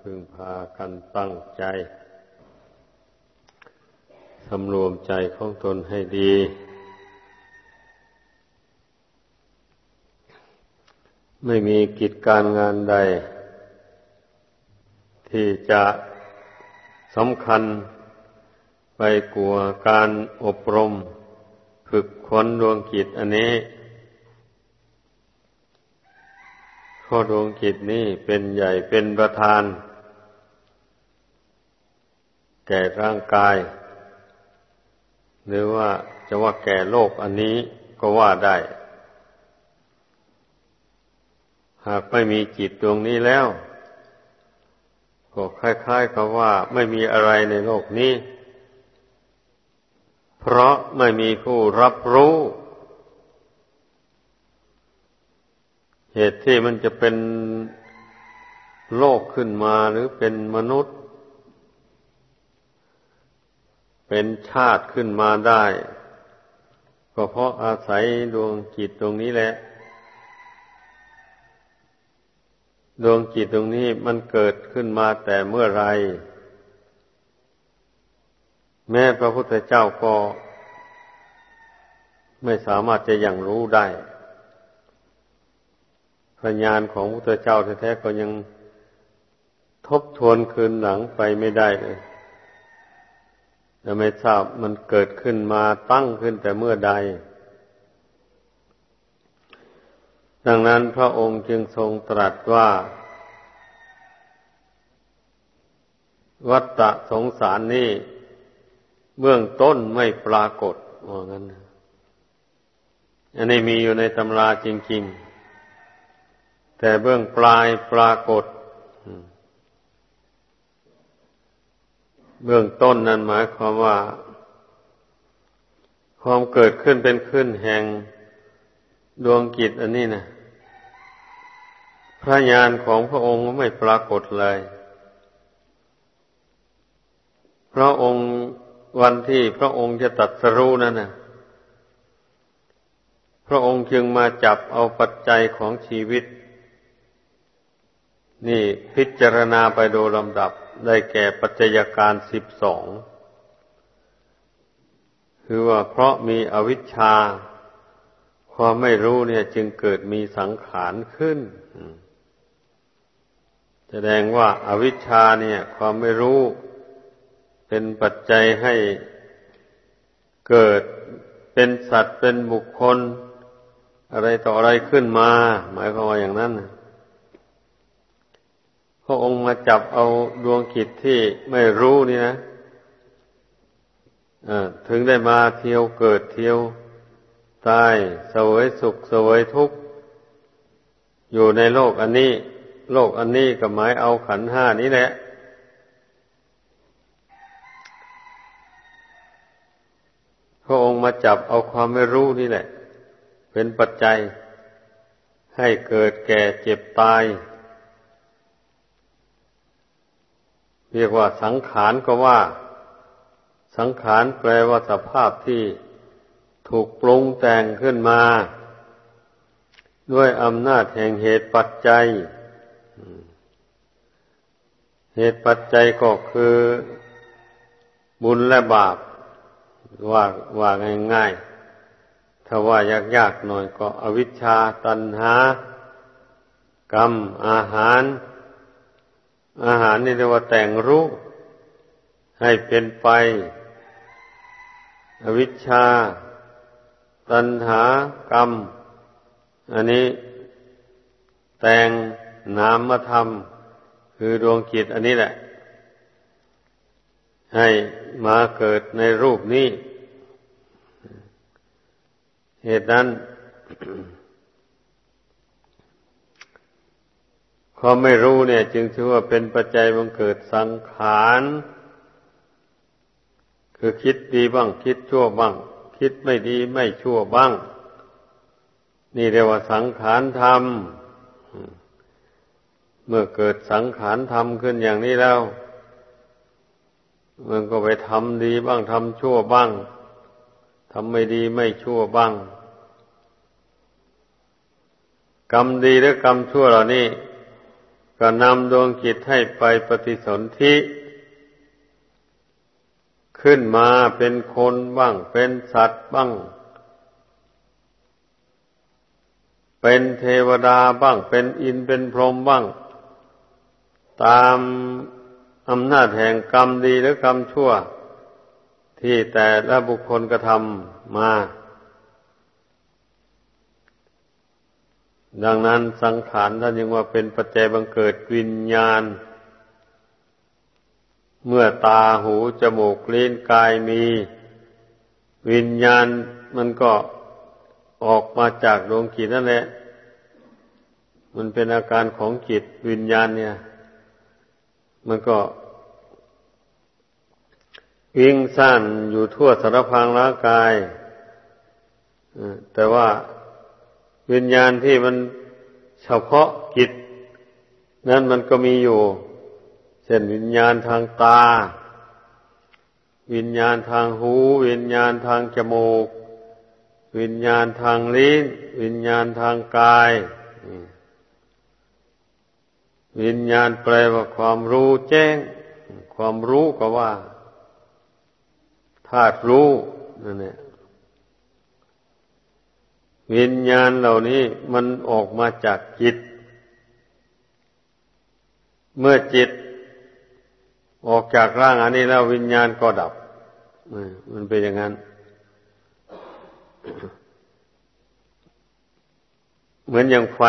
พึงพากันตั้งใจ สำรวมใจของตนให้ดี ไม่มีกิจการงานใด ที่จะสำคัญไปกลัวการอบรม ฝึกค้นดวงกิจอันนี้ข้อดวงกิจนี้เป็นใหญ่เป็นประธาน แก่ร่างกาย หรือว่าจะว่าแก่โลกอันนี้ก็ว่าได้ หากไม่มีจิตดวงนี้แล้ว ก็คล้ายๆกับว่าไม่มีอะไรในโลกนี้ เพราะไม่มีผู้รับรู้ เหตุที่มันจะเป็นโลกขึ้นมาหรือเป็นมนุษย์ เป็นชาติขึ้นมาได้ ก็เพราะอาศัยดวงจิตตรงนี้แหละ ดวงจิตตรงนี้มันเกิดขึ้นมาแต่เมื่อไร แม้พระพุทธเจ้าก็ ไม่สามารถจะยังรู้ได้ปัญญาณของพระพุทธเจ้าแท้ๆก็ยังทบทวนคืนหลังไปไม่ได้เลย แต่ไม่ทราบมันเกิดขึ้นมาตั้งขึ้นแต่เมื่อใด ดังนั้นพระองค์จึงทรงตรัสว่า วัตตะสงสารนี่เบื้องต้นไม่ปรากฏว่างั้นอันนี้มีอยู่ในตำราจริง ๆ แต่เบื้องปลายปรากฏ เบื้องต้นนั้นหมายความว่า ความเกิดขึ้นเป็นขึ้นแห่งดวงกิจอันนี้นะพระญาณของพระองค์ไม่ปรากฏเลยพระองค์วันที่พระองค์จะตัดสรู้นั่นนะพระองค์จึงมาจับเอาปัจจัยของชีวิต นี่พิจารณาไปโดยลำดับ ได้แก่ปัจจัยการสิบสองคือว่าเพราะมีอวิชชา ความไม่รู้เนี่ยจึงเกิดมีสังขารขึ้น แสดงว่าอาวิชชาเนี่ย ความไม่รู้เป็นปัจจัยให้เกิดเป็นสัตว์เป็นบุคคล อะไรต่ออะไรขึ้นมา หมายความว่าอย่างนั้นนะ ระองค์มาจับเอาดวงขิดที่ไม่รู้นี่นะถึงได้มาเที่ยวเกิดเที่ยวตายสวยสุขสวยทุกข์ อยู่ในโลกอันนี้ โลกอันนี้ก็หมายเอาขันห้านี้แหละ พระองค์มาจับเอาความไม่รู้นี่แหละ เป็นปัจจัยให้เกิดแก่เจ็บตาย เรียกว่าสังขารก็ว่า สังขารแปลว่าสภาพที่ถูกปรุงแต่งขึ้นมา ด้วยอำนาจแห่งเหตุปัจจัย เหตุปัจจัยก็คือ บุญและบาป ว่าว่าง่ายๆ ถ้าว่ายากๆหน่อยก็อวิชชาตัณหากรรมอาหาร อาหารนี่เรียกว่าแต่งรูปให้เป็นไป อวิชชา ตัณหากรรม อันนี้แต่งนามธรรม คือดวงจิตอันนี้แหละ ให้มาเกิดในรูปนี้ เหตุนั้น ความไม่รู้เนี่ย จึงถือว่าเป็นปัจจัยบังเกิดสังขาร คือคิดดีบ้าง คิดชั่วบ้าง คิดไม่ดีไม่ชั่วบ้าง นี่เรียกว่าสังขารธรรม เมื่อเกิดสังขารธรรมขึ้นอย่างนี้แล้ว มันก็ไปทำดีบ้างทำชั่วบ้างทำไม่ดีไม่ชั่วบ้าง กรรมดีหรือกรรมชั่วเหล่านี้ ก็นำดวงจิตให้ไปปฏิสนธิขึ้นมาเป็นคนบ้าง เป็นสัตว์บ้าง เป็นเทวดาบ้าง เป็นอินเป็นพรหมบ้าง ตามอำนาจแห่งกรรมดีหรือกรรมชั่ว ที่แต่ละบุคคลกระทำมา ดังนั้นสังขารท่านยังว่าเป็นปัจจัยบังเกิดวิญญาณ เมื่อตาหูจมูกลิ้นกายมี วิญญาณมันก็ออกมาจากดวงจิตนั่นแหละ มันเป็นอาการของจิตวิญญาณเนี่ย มันก็วิ่งสั้นอยู่ทั่วสารพางร่างกายแต่ว่า วิญญาณที่มันเฉพาะจิตนั้นมันก็มีอยู่เช่นวิญญาณทางตา วิญญาณทางหู วิญญาณทางจมูก วิญญาณทางลิ้น วิญญาณทางกาย วิญญาณแปลว่าความรู้แจ้ง ความรู้ก็ว่าธาตุรู้นั่นแหละ วิญญาณเหล่านี้มันออกมาจากจิต เมื่อจิต ออกจากร่างอันนี้แล้ววิญญาณก็ดับมันเป็นอย่างนั้น เหมือนอย่างไฟ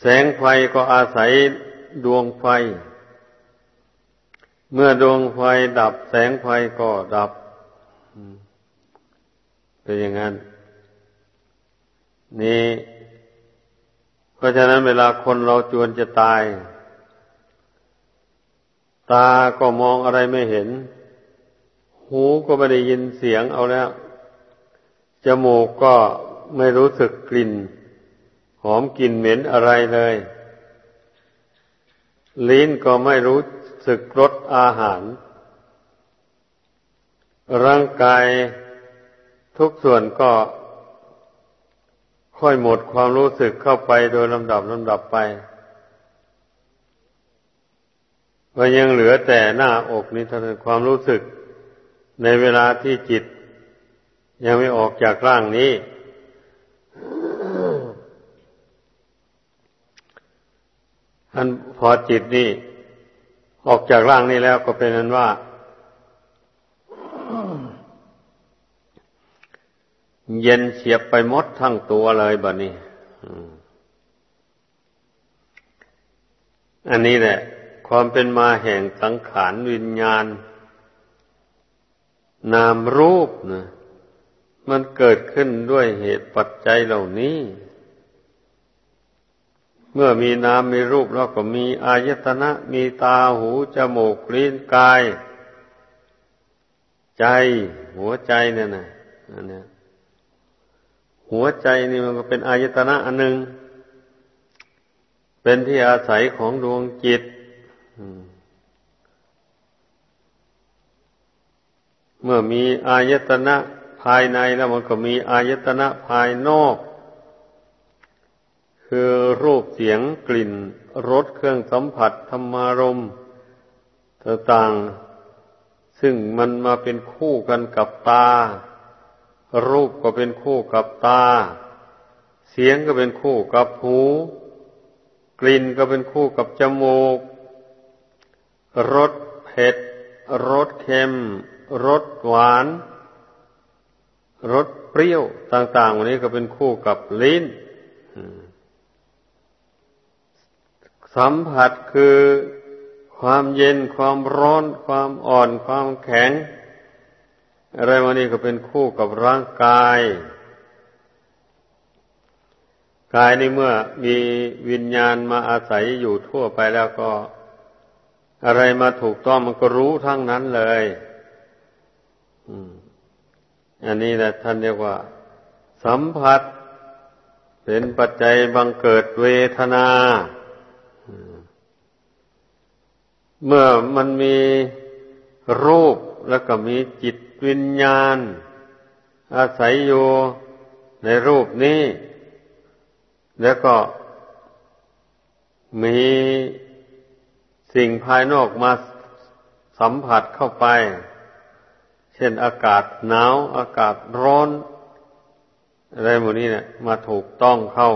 แสงไฟก็อาศัยดวงไฟ เมื่อดวงไฟดับ แสงไฟก็ดับ เป็นอย่างนั้น นี่ เพราะฉะนั้นเวลาคนเราจวนจะตาย ตาก็มองอะไรไม่เห็น หูก็ไม่ได้ยินเสียงเอาแล้ว จมูกก็ไม่รู้สึกกลิ่น หอมกลิ่นเหม็นอะไรเลย ลิ้นก็ไม่รู้สึกรสอาหาร ร่างกายทุกส่วนก็ ค่อยหมดความรู้สึกเข้าไปโดยลำดับลำดับไปว่ายังเหลือแต่หน้าอกนี้เท่านั้นความรู้สึก ในเวลาที่จิต ยังไม่ออกจากร่างนี้ อันพอจิตนี่ออกจากร่างนี้แล้วก็เป็นนั้นว่า เย็นเฉียบไปมดทั้งตัวเลยบะนี้อันนี้แหละ ความเป็นมาแห่งสังขารวิญญาณ นามรูปนะมันเกิดขึ้นด้วยเหตุปัจจัยเหล่านี้ เมื่อมีนามมีรูปแล้วก็มีอายตนะ มีตาหูจมูกลิ้นกาย ใจหัวใจเนี่ยนะอันนี้ หัวใจนี่มันก็เป็นอายตนะอันหนึ่งเป็นที่อาศัยของดวงจิตเมื่อมีอายตนะภายในแล้วมันก็มีอายตนะภายนอก คือรูปเสียงกลิ่นรสเครื่องสัมผัสธรรมารมต่างๆซึ่งมันมาเป็นคู่กันกับตา รูปก็เป็นคู่กับตา เสียงก็เป็นคู่กับหู กลิ่นก็เป็นคู่กับจมูก รสเผ็ด รสเค็ม รสหวาน รสเปรี้ยวต่างๆวันนี้ก็เป็นคู่กับลิ้น สัมผัสคือความเย็น ความร้อน ความอ่อน ความแข็ง อะไรวันนี้ก็เป็นคู่กับร่างกาย กายในเมื่อมีวิญญาณมาอาศัยอยู่ทั่วไปแล้วก็ อะไรมาถูกต้องมันก็รู้ทั้งนั้นเลยอันนี้แหละท่านเรียกว่า สัมผัส เป็นปัจจัยบังเกิดเวทนาเมื่อมันมีรูปแล้วก็มีจิต วิญญาณ อาศัยอยู่ในรูปนี้ แล้วก็มีสิ่งภายนอกมาสัมผัสเข้าไป เช่นอากาศหนาว อากาศร้อน อะไรหมดนี้เนี่ยมาถูกต้องเข้า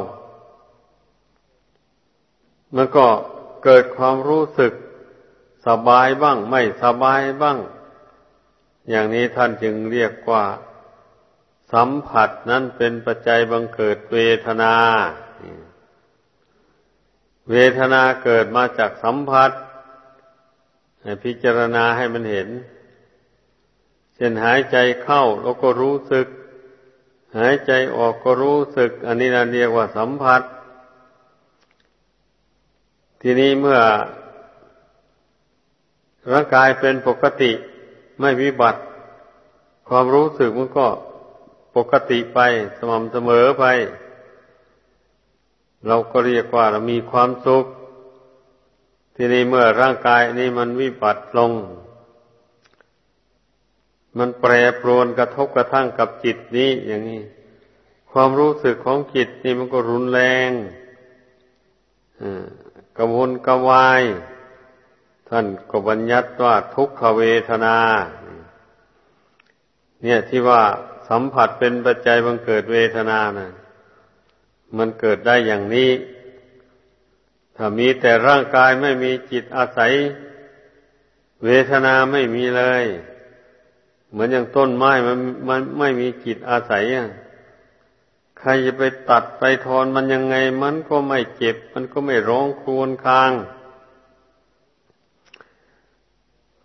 มันก็เกิดความรู้สึกสบายบ้าง ไม่สบายบ้าง อย่างนี้ท่านจึงเรียกว่า สัมผัสนั้นเป็นปัจจัยบังเกิดเวทนา เวทนาเกิดมาจากสัมผัสให้พิจารณาให้มันเห็น เช่นหายใจเข้าเราก็รู้สึก หายใจออกก็รู้สึก อันนี้เราเรียกว่าสัมผัส ทีนี้เมื่อร่างกายเป็นปกติ ไม่วิบัติ ความรู้สึกมันก็ปกติไปสม่ำเสมอไป เราก็เรียกว่าเรามีความสุข ทีนี้เมื่อร่างกายนี้มันวิบัติลง มันแปรปรวนกระทบกระทั่งกับจิตนี้อย่างนี้ ความรู้สึกของจิตนี่มันก็รุนแรงกระวนกระวาย ท่านก็บัญญัติว่าทุกขเวทนา เนี่ยที่ว่าสัมผัสเป็นปัจจัยบังเกิดเวทนานะ่ะ มันเกิดได้อย่างนี้ ถ้ามีแต่ร่างกายไม่มีจิตอาศัย เวทนาไม่มีเลย เหมือนอย่างต้นไม้มันมันไม่มีจิตอาศัยอะใครจะไปตัดไปทอนมันยังไง มันก็ไม่เจ็บ มันก็ไม่ร้องครวญคราง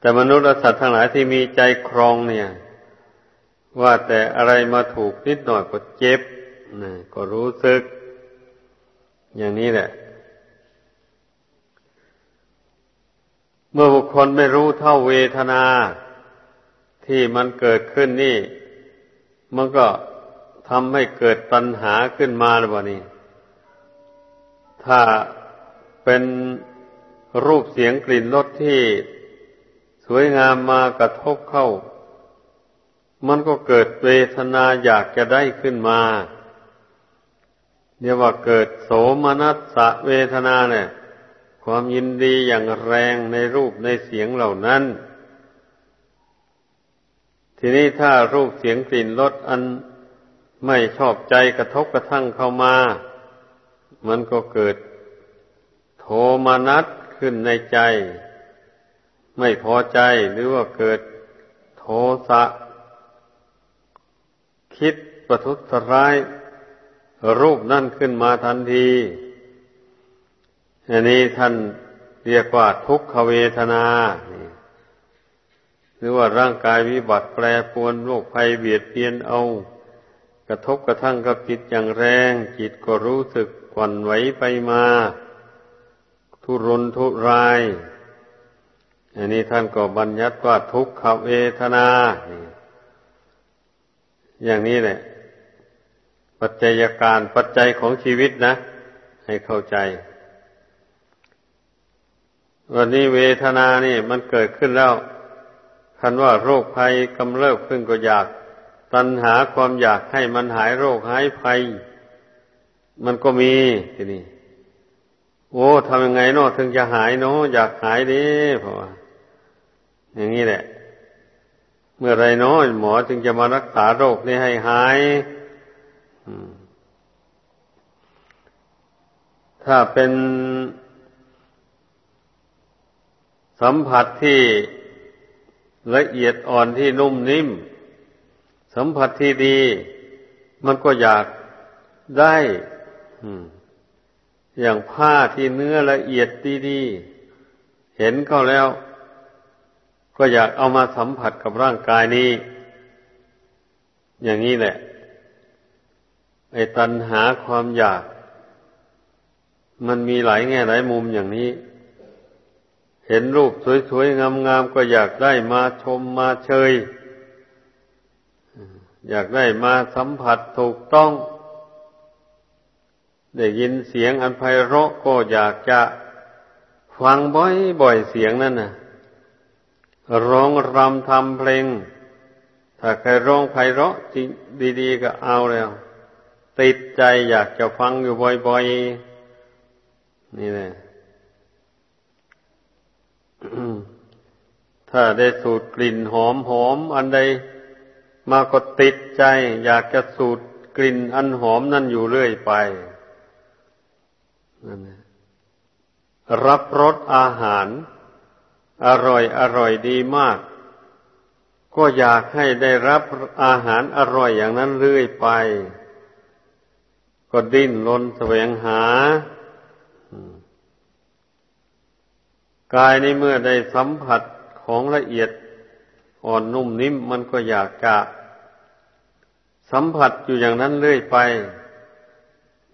แต่มนุษย์และสัตว์ทั้งหลายที่มีใจครองเนี่ย ว่าแต่อะไรมาถูกนิดหน่อยก็เจ็บนะก็รู้สึก อย่างนี้แหละ เมื่อบุคคลไม่รู้เท่าเวทนา ที่มันเกิดขึ้นนี่ มันก็ทำให้เกิดตัณหาขึ้นมาหรือเปล่านี่ ถ้าเป็นรูปเสียงกลิ่นรสที่ วยงามมากระทบเข้า มันก็เกิดเวทนาอยากจะได้ขึ้นมาเรียกว่าเกิดโสมนัสสะเวทนาเนี่ย ความยินดีอย่างแรงในรูปในเสียงเหล่านั้น ทีนี้ถ้ารูปเสียงกลิ่นรสอันไม่ชอบใจกระทบกระทั่งเข้ามา มันก็เกิดโทมนัสขึ้นในใจ ไม่พอใจหรือว่าเกิดโทสะคิดประทุษร้าย รูปนั่นขึ้นมาทันทีอันนี้ท่านเรียกว่าทุกขเวทนาหรือว่าร่างกายวิบัติแปรปวนโรคภัยเบียดเบียนเอา กระทบกระทั่งกับจิตอย่างแรง จิตก็รู้สึกกวันไหวไปมา ทุรนทุราย อันนี้ท่านก็บัญญัติว่าทุกขเวทนา อย่างนี้แหละ ปัจจัยการปัจจัยของชีวิตนะ ให้เข้าใจ วันนี้เวทนานี่มันเกิดขึ้นแล้วคันว่าโรคภัยกำเริบขึ้นก็อยาก ตัณหาความอยากให้มันหายโรคหายภัย มันก็มีทีนี้โอ้ทำยังไงเนาะถึงจะหายเนาะอยากหายดิเพราะว่า อย่างนี้แหละ เมื่อไรน้อยหมอจึงจะมารักษาโรคนี้ให้หายถ้าเป็นสัมผัสที่ละเอียดอ่อนที่นุ่มนิ่ม สัมผัสที่ดี มันก็อยากได้อย่างผ้าที่เนื้อละเอียดดีๆเห็นเข้าแล้ว ก็อยากเอามาสัมผัสกับร่างกายนี้ อย่างนี้แหละ ไอ้ตัณหาความอยาก มันมีหลายแง่หลายมุมอย่างนี้ เห็นรูปสวยๆ งามๆ ก็อยากได้มาชมมาเชย อยากได้มาสัมผัสถูกต้อง ได้ยินเสียงอันไพเราะก็อยากจะฟังบ่อยๆเสียงนั่นน่ะ ร้องรำทำเพลง ถ้าใครร้องไพเราะจริงดีๆก็เอาแล้ว ติดใจอยากจะฟังอยู่บ่อยๆ นี่แหละถ้าได้สูดกลิ่นหอมหอมอันใดมาก็ติดใจ อยากจะสูดกลิ่นอันหอมนั่นอยู่เรื่อยไปนั่นรับรสอาหาร อร่อยอร่อยดีมาก ก็อยากให้ได้รับอาหารอร่อยอย่างนั้นเรื่อยไป ก็ดิ้นรนแสวงหากายในเมื่อได้สัมผัสของละเอียดอ่อนนุ่มนิ่มมันก็อยากจะสัมผัสอยู่อย่างนั้นเรื่อยไป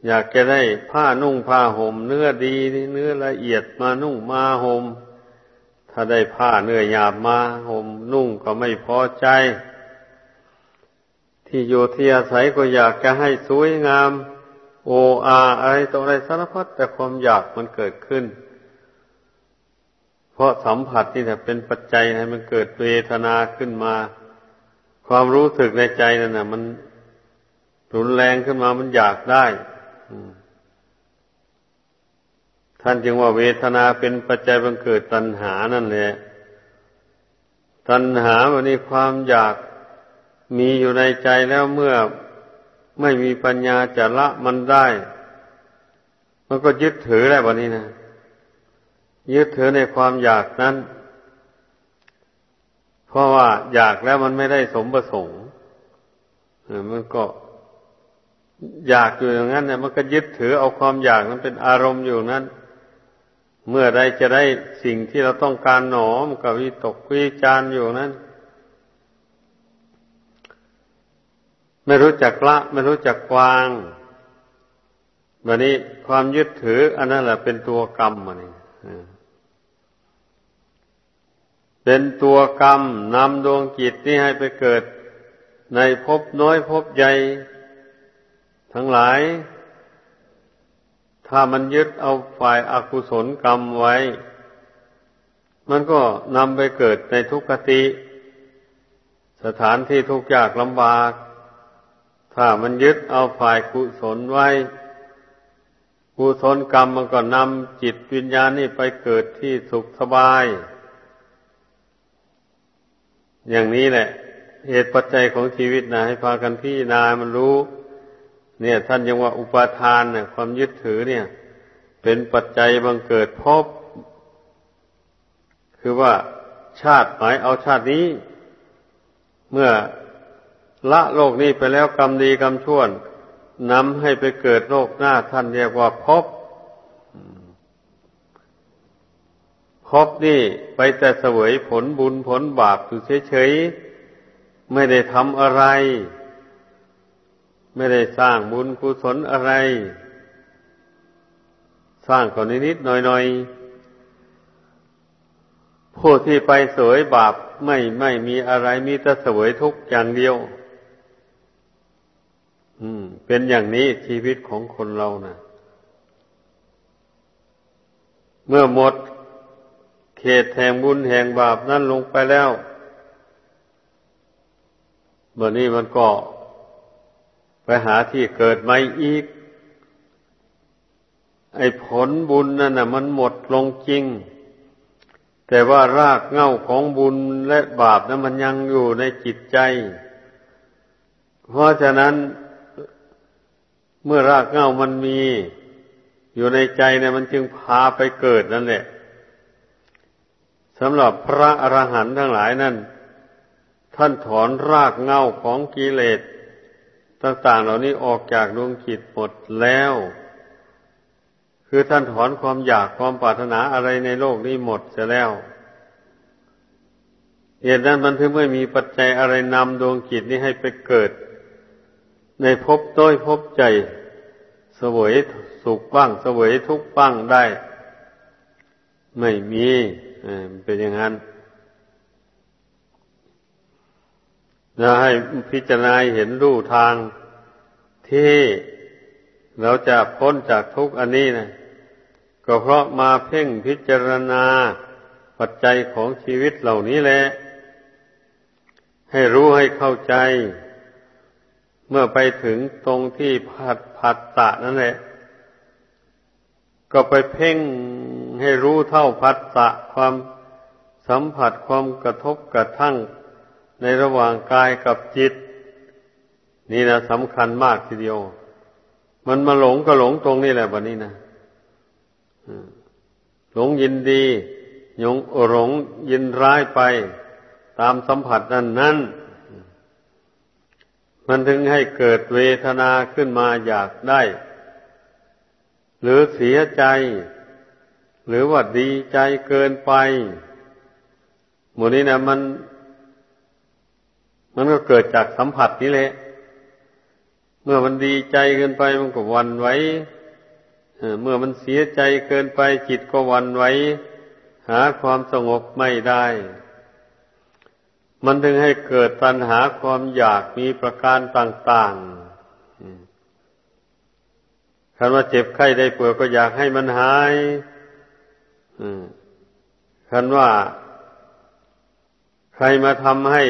อยากจะได้ผ้านุ่งผ้าห่มเนื้อดีเนื้อละเอียดมานุ่งมาห่ม ถ้าได้ผ้าเนื้อหยาบมาห่มนุ่งก็ไม่พอใจ ที่อยู่ที่อาศัยก็อยากจะให้สวยงาม โออาอะไรต่ออะไรสารพัดแต่ความอยากมันเกิดขึ้น เพราะสัมผัสนี่แหละเป็นปัจจัยให้มันเกิดเวทนาขึ้นมา ความรู้สึกในใจนั่นนะมันรุนแรงขึ้นมามันอยากได้ ท่านจึงว่าเวทนาเป็นปัจจัยบังเกิดตัณหานั่นแหละ ตัณหาวันนี้ความอยากมีอยู่ในใจแล้วเมื่อไม่มีปัญญาจะละมันได้ มันก็ยึดถือแล้ววันนี้นะ ยึดถือในความอยากนั้น เพราะว่าอยากแล้วมันไม่ได้สมประสงค์มันก็อยากอยู่อย่างนั้นเนี่ยมันก็ยึดถือเอาความอยากนั้นเป็นอารมณ์อยู่นั้น เมื่อใดจะได้สิ่งที่เราต้องการหนอมกับวิตกวิจารอยู่นั้น ไม่รู้จักละ ไม่รู้จักวางวันนี้ความยึดถือ อันนั้นแหละเป็นตัวกรรมมันนี่เป็นตัวกรรมนำดวงจิตนี้ให้ไปเกิด ในภพน้อยภพใหญ่ทั้งหลาย ถ้ามันยึดเอาฝ่ายอากุศลกรรมไว้ มันก็นำไปเกิดในทุกขติ สถานที่ทุกข์ยากลำบาก ถ้ามันยึดเอาฝ่ายกุศลไว้กุศลกรรมมันก็นำจิตวิญญาณนี่ไปเกิดที่สุขสบาย อย่างนี้แหละ เหตุปัจจัยของชีวิตนะให้พากันพี่นามันรู้ เนี่ย ท่านยังว่าอุปาทานเนี่ยความยึดถือเนี่ย เป็นปัจจัยบังเกิดพบ คือว่าชาติหมายเอาชาตินี้ เมื่อละโลกนี้ไปแล้วกรรมดีกรรมชั่วนำให้ไปเกิดโลกหน้าท่านเรียกว่าพบพบนี่ไปแต่เสวยผลบุญผลบาปอยู่เฉยๆไม่ได้ทำอะไร ไม่ได้สร้างบุญกุศลอะไร สร้างก่อนนิดๆหน่อยๆผู้ที่ไปเสวยบาปไม่ไม่มีอะไรมีแต่เสวยทุกอย่างเดียว อืม เป็นอย่างนี้ชีวิตของคนเรานะ่ะ เมื่อหมดเขตแห่งบุญแห่งบาปนั่นลงไปแล้วเมื่อนี้มันก็ ไปหาที่เกิดใหม่อีก ไอ้ผลบุญนั่นน่ะมันหมดลงจริง แต่ว่ารากเหง้าของบุญและบาปนั้นมันยังอยู่ในจิตใจ เพราะฉะนั้นเมื่อรากเหง้ามันมี อยู่ในใจเนี่ยมันจึงพาไปเกิดนั่นแหละสำหรับพระอรหันต์ทั้งหลายนั่น ท่านถอนรากเง่าของกิเลส ต่างๆ เหล่านี้ออกจากดวงจิตหมดแล้ว คือท่านถอนความอยากความปรารถนาอะไรในโลกนี้หมดเสียแล้ว เหตุนั้นมันถึงไม่มีปัจจัยอะไรนำดวงจิตนี้ให้ไปเกิด ในภพต้อยภพใจสวยสุขบ้างสวยทุกข์บ้างได้ ไม่มีเป็นอย่างนั้น นะให้พิจารณาเห็นรูทางที่เราจะพ้นจากทุกข์อันนี้นะก็เพราะมาเพ่งพิจารณาปัจจัยของชีวิตเหล่านี้แหละ ให้รู้ให้เข้าใจ เมื่อไปถึงตรงที่ผัดผัดตะนั่นแหละ ก็ไปเพ่งให้รู้เท่าพัสสะความสัมผัสความกระทบกระทั่ง ในระหว่างกายกับจิต นี่นะสำคัญมากทีเดียว มันมาหลงก็หลงตรงนี้แหละวันนี้นะหลงยินดียงหลงยินร้ายไปตามสัมผัสนั้นนั้นมันถึงให้เกิดเวทนาขึ้นมาอยากได้ หรือเสียใจ หรือว่าดีใจเกินไปหมดนี้นะมัน มันก็เกิดจากสัมผัสนี้แหละ เมื่อมันดีใจเกินไปมันก็วันไว้เมื่อมันเสียใจเกินไปจิตก็วันไว้ หาความสงบไม่ได้ มันถึงให้เกิดตัณหาความอยากมีประการต่างๆคันว่าเจ็บไข้ได้ป่วยก็อยากให้มันหายคันว่าใครมาทำให้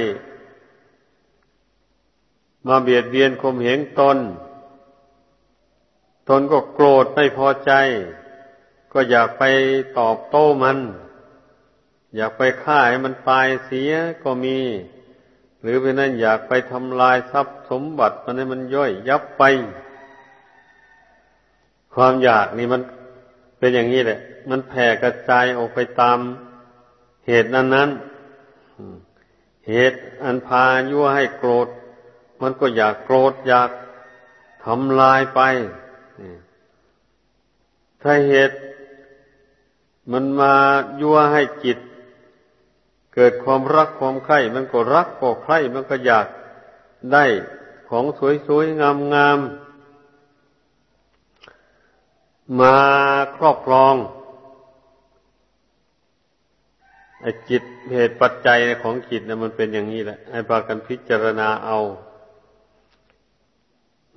มาเบียดเบียนข่มเหงตน ตนก็โกรธไม่พอใจ ก็อยากไปตอบโต้มัน อยากไปฆ่าให้มันตายเสียก็มี หรือเป็นนั้นอยากไปทำลายทรัพย์สมบัติมันให้มันย่อยยับไป ความอยากนี่มันเป็นอย่างนี้แหละ มันแผ่กระจายออกไปตามเหตุนั้นนั้นเหตุอันพายั่วให้โกรธ มันก็อยากโกรธอยากทำลายไป ถ้าเหตุมันมายั่วให้จิต เกิดความรักความใคร่ มันก็รักก็ใคร่ มันก็อยากได้ของสวยๆ งามๆ มาครอบครองไอ้จิตเหตุปัจจัยของจิตนะมันเป็นอย่างนี้แหละ ให้พากันพิจารณาเอา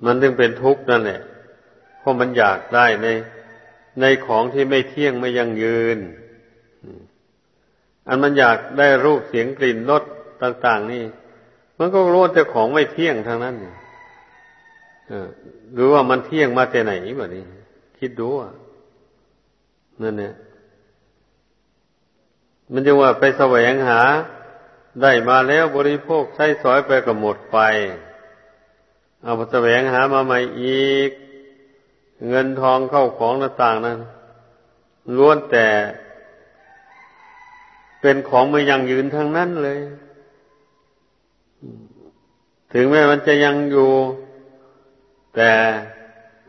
มันถึงเป็นทุกข์นั่นแหละเพราะมันอยากได้ในในของที่ไม่เที่ยงไม่ยั่งยืน อันมันอยากได้รูปเสียงกลิ่นรสต่าง ๆ นี่ มันก็รู้แต่ของไม่เที่ยงทางนั้นหรือว่ามันเที่ยงมาแต่ไหนแบบนี้ คิดดูอะนั่นเนี่ยมันจะว่าไปแสวงหา ได้มาแล้วบริโภคใช้สอยไปก็หมดไป เอาไปแสวงหามาใหม่อีก เงินทองเข้าของต่างๆนั้นล้วนแต่ เป็นของไม่ยังยืนทั้งนั้นเลย ถึงแม้มันจะยังอยู่ แต่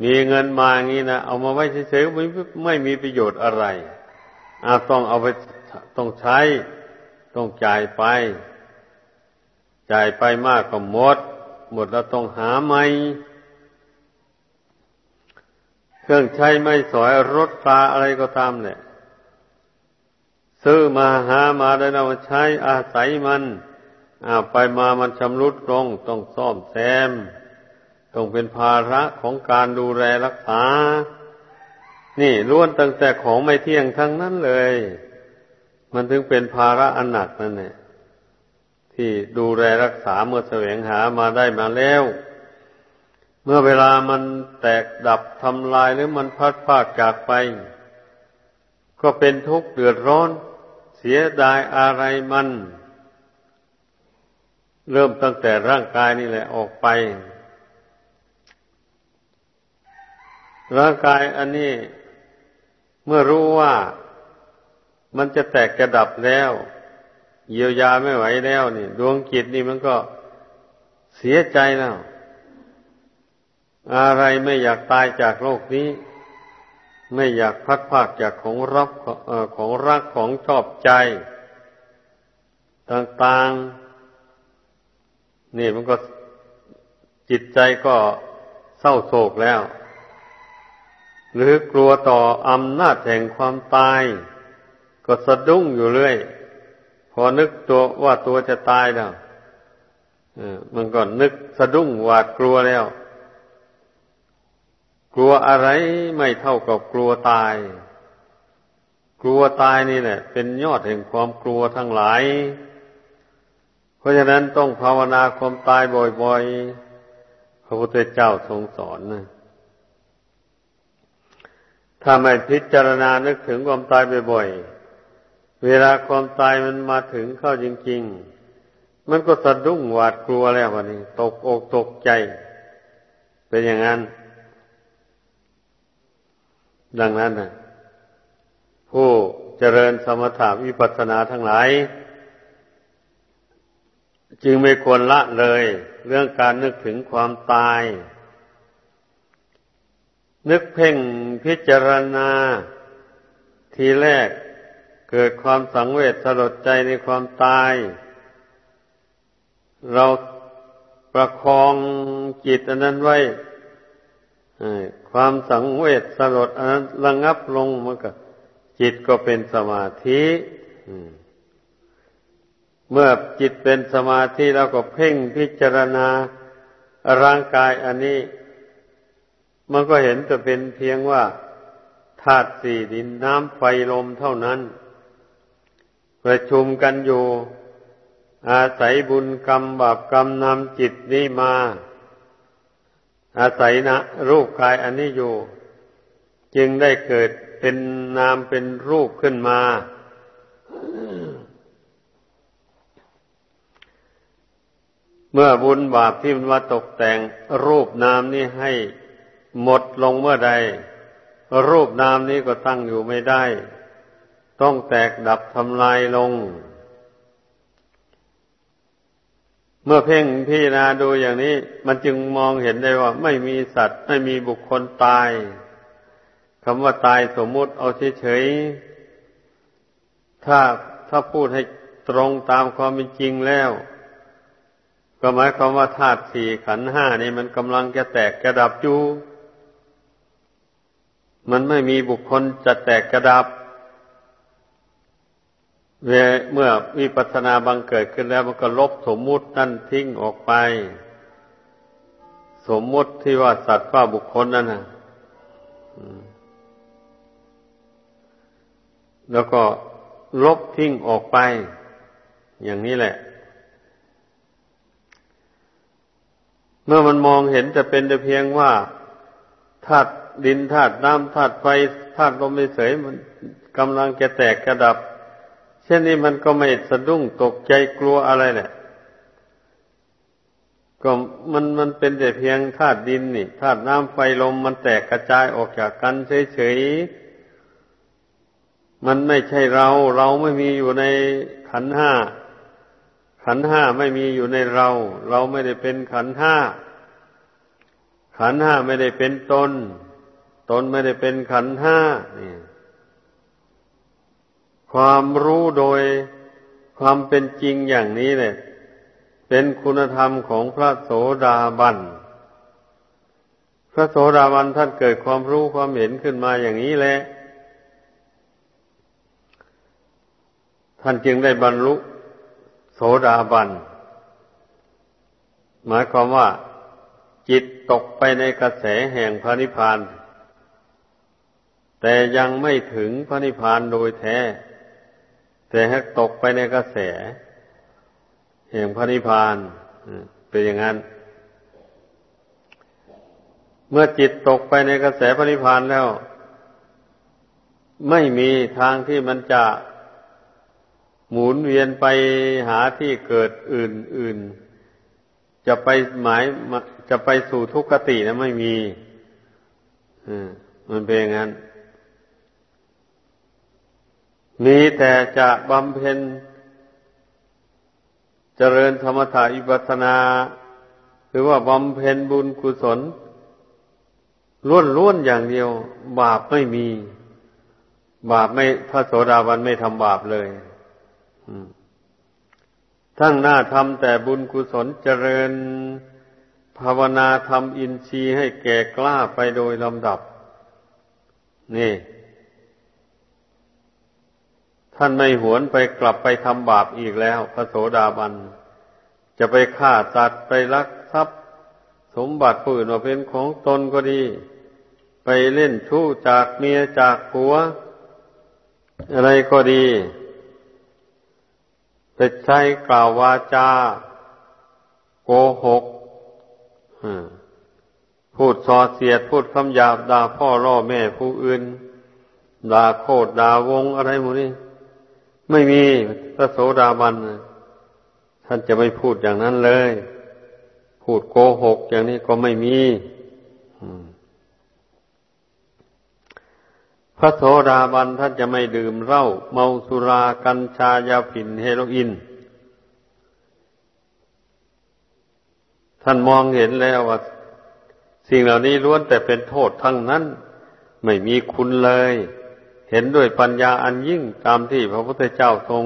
มีเงินมาอย่างนี้นะเอามาไว้เฉยๆไม่ไม่มีประโยชน์อะไรอาต้องเอาไปต้องใช้ ต้องจ่ายไป จ่ายไปมากก็หมด หมดแล้วต้องหาใหม่เครื่องใช้ไม่สอยรถตาอะไรก็ตามเนี่ยซื้อมาหามาได้เราใช้อาศัยมันอาไปมามันชำรุดลงต้องซ่อมแซม ต้องเป็นภาระของการดูแลรักษา นี่ล้วนตั้งแต่ของไม่เที่ยงทั้งนั้นเลย มันถึงเป็นภาระอันหนักนั่นแหละ ที่ดูแลรักษาเมื่อแสวงหามาได้มาแล้ว เมื่อเวลามันแตกดับทำลายหรือมันพัดพากจากไป ก็เป็นทุกข์เดือดร้อน เสียดายอะไรมัน เริ่มตั้งแต่ร่างกายนี่แหละออกไป ร่างกายอันนี้เมื่อรู้ว่ามันจะแตกกระดับแล้ว เยียวยาไม่ไหวแล้วนี่ดวงจิตนี่มันก็เสียใจแล้ว อะไรไม่อยากตายจากโลกนี้ ไม่อยากพัดภาคจากของรักของรักของชอบใจ ต่างๆ นี่มันก็จิตใจก็เศร้าโศกแล้ว หรือกลัวต่ออำนาจแห่งความตาย ก็สะดุ้งอยู่เรื่อย พอนึกตัวว่าตัวจะตายแล้วมันก็นึกสะดุ้งหวาดกลัวแล้ว กลัวอะไรไม่เท่ากับกลัวตาย กลัวตายนี่แหละ เป็นยอดแห่งความกลัวทั้งหลาย เพราะฉะนั้นต้องภาวนาความตายบ่อยๆ พระพุทธเจ้าทรงสอนนะถ้าไม่พิจารณานึกถึงความตายบ่อยๆ เวลาความตายมันมาถึงเข้าจริง ๆ มันก็สะดุ้งหวาดกลัวแล้ววันนี้ ตกอกตกใจ เป็นอย่างนั้น ดังนั้นนะผู้เจริญสมถะวิปัสสนาทั้งหลาย จึงไม่ควรละเลย เรื่องการนึกถึงความตาย นึกเพ่งพิจารณาทีแรก เกิดความสังเวชสลดใจในความตาย เราประคองจิตอันนั้นไว้ความสังเวชสลดอันนั้นระงับลงมันก็จิตก็เป็นสมาธิเมื่อจิตเป็นสมาธิแล้วก็เพ่งพิจารณาร่างกายอันนี้ มันก็เห็นจะเป็นเพียงว่าธาตุสี่ดินน้ำไฟลมเท่านั้น ประชุมกันอยู่อาศัยบุญกรรมบาปกรรมนำจิตนี้มา อาศัยนะรูปกายอันนี้อยู่ จึงได้เกิดเป็นนามเป็นรูปขึ้นมา เมื่อบุญบาปที่มันมาตกแต่งรูปนามนี้ให้หมดลงเมื่อใด รูปนามนี้ก็ตั้งอยู่ไม่ได้ ต้องแตกดับทำลายลง เมื่อเพ่งพี่นาดูอย่างนี้ มันจึงมองเห็นได้ว่า ไม่มีสัตว์ ไม่มีบุคคลตายคำว่าตายสมมุติเอาเฉยๆถ้าถ้าพูดให้ตรงตามความเป็นจริงแล้ว ก็หมายความว่าธาตุสี่ขันห้านี่มันกำลังจะแตกกระดับอยู่มันไม่มีบุคคลจะแตกกระดับ เมื่อวิปัสสนาบังเกิดขึ้นแล้วมันก็ลบสมมุตินั่นทิ้งออกไป สมมุติที่ว่าสัตว์ว่าบุคคลนั่นนะแล้วก็ลบทิ้งออกไป อย่างนี้แหละ เมื่อมันมองเห็นจะเป็นแต่เพียงว่าธาตุดินธาตุน้ำธาตุไฟธาตุลมเฉยมันกำลังจะแตกกระดับ เช่นนี้มันก็ไม่สะดุ้งตกใจกลัวอะไรแหละก็มันมันเป็นแต่เพียงธาตุดินนี่ธาตุน้ำไฟลมมันแตกกระจายออกจากกันเฉยๆมันไม่ใช่เรา เราไม่มีอยู่ในขันห้า ขันห้าไม่มีอยู่ในเรา เราไม่ได้เป็นขันห้า ขันห้าไม่ได้เป็นตน ตนไม่ได้เป็นขันห้านี่ ความรู้โดยความเป็นจริงอย่างนี้เนี่ย เป็นคุณธรรมของพระโสดาบัน พระโสดาบันท่านเกิดความรู้ความเห็นขึ้นมาอย่างนี้แหละ ท่านจึงได้บรรลุโสดาบัน หมายความว่า จิตตกไปในกระแสแห่งพระนิพพาน แต่ยังไม่ถึงพระนิพพานโดยแท้ แต่ให้ตกไปในกระแส แห่งพระนิพพานเป็นอย่างนั้น เมื่อจิตตกไปในกระแสพระนิพพานแล้ว ไม่มีทางที่มันจะหมุนเวียนไปหาที่เกิดอื่น ๆ จะไปหมายจะไปสู่ทุกขตินะไม่มีมันเป็นอย่างนั้น มีแต่จะบำเพ็ญเจริญธรรมถาอิปัสนา หรือว่าบำเพ็ญบุญกุศลล้วนๆอย่างเดียว บาปไม่มี บาปไม่พระโสดาบันไม่ทำบาปเลยทั้งหน้าทำแต่บุญกุศลเจริญ ภาวนาทำอินทรีย์ให้แก่กล้าไปโดยลำดับ นี่ ท่านไม่หวนไปกลับไปทำบาปอีกแล้ว พระโสดาบัน จะไปฆ่าสัตว์ไปลักทรัพย์ สมบัติผู้อื่นว่าเป็นของตนก็ดี ไปเล่นชู้จากเมียจากผัว อะไรก็ดีไปใช้กล่าววาจา โกหกพูดส่อเสียดพูดคำหยาบด่าพ่อล่อแม่ผู้อื่นด่าโคดด่าวงอะไรหมดนี่ ไม่มีพระโสดาบันท่านจะไม่พูดอย่างนั้นเลย พูดโกหกอย่างนี้ก็ไม่มีพระโสดาบันท่านจะไม่ดื่มเหล้าเมาสุรากัญชายาผินเฮโรอีนท่านมองเห็นแล้วว่า สิ่งเหล่านี้ล้วนแต่เป็นโทษทั้งนั้น ไม่มีคุณเลย เห็นด้วยปัญญาอันยิ่งตามที่พระพุทธเจ้าทรง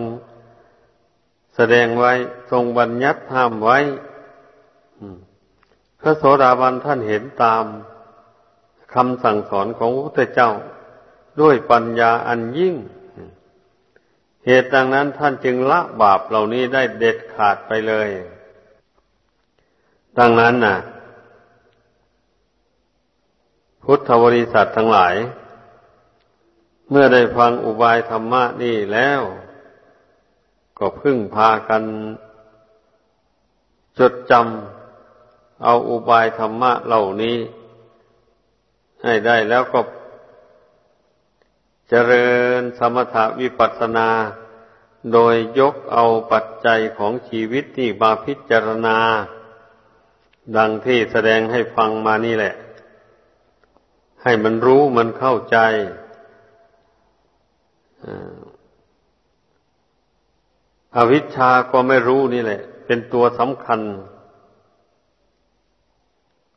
แสดงไว้ทรงบัญญัติห้ามไว้พระโสดาบันท่านเห็นตามคำสั่งสอนของพระพุทธเจ้า ด้วยปัญญาอันยิ่ง เหตุดังนั้นท่านจึงละบาปเหล่านี้ได้เด็ดขาดไปเลย ดังนั้นน่ะ พุทธบริษัททั้งหลาย เมื่อได้ฟังอุบายธรรมะนี่แล้ว ก็พึ่งพากันจดจำเอาอุบายธรรมะเหล่านี้ ให้ได้แล้วก็เจริญสมถวิปัสสนา โดยยกเอาปัจจัยของชีวิตที่มาพิจารณา ดังที่แสดงให้ฟังมานี่แหละ ให้มันรู้มันเข้าใจ อวิชชาก็ไม่รู้นี่แหละ เป็นตัวสำคัญ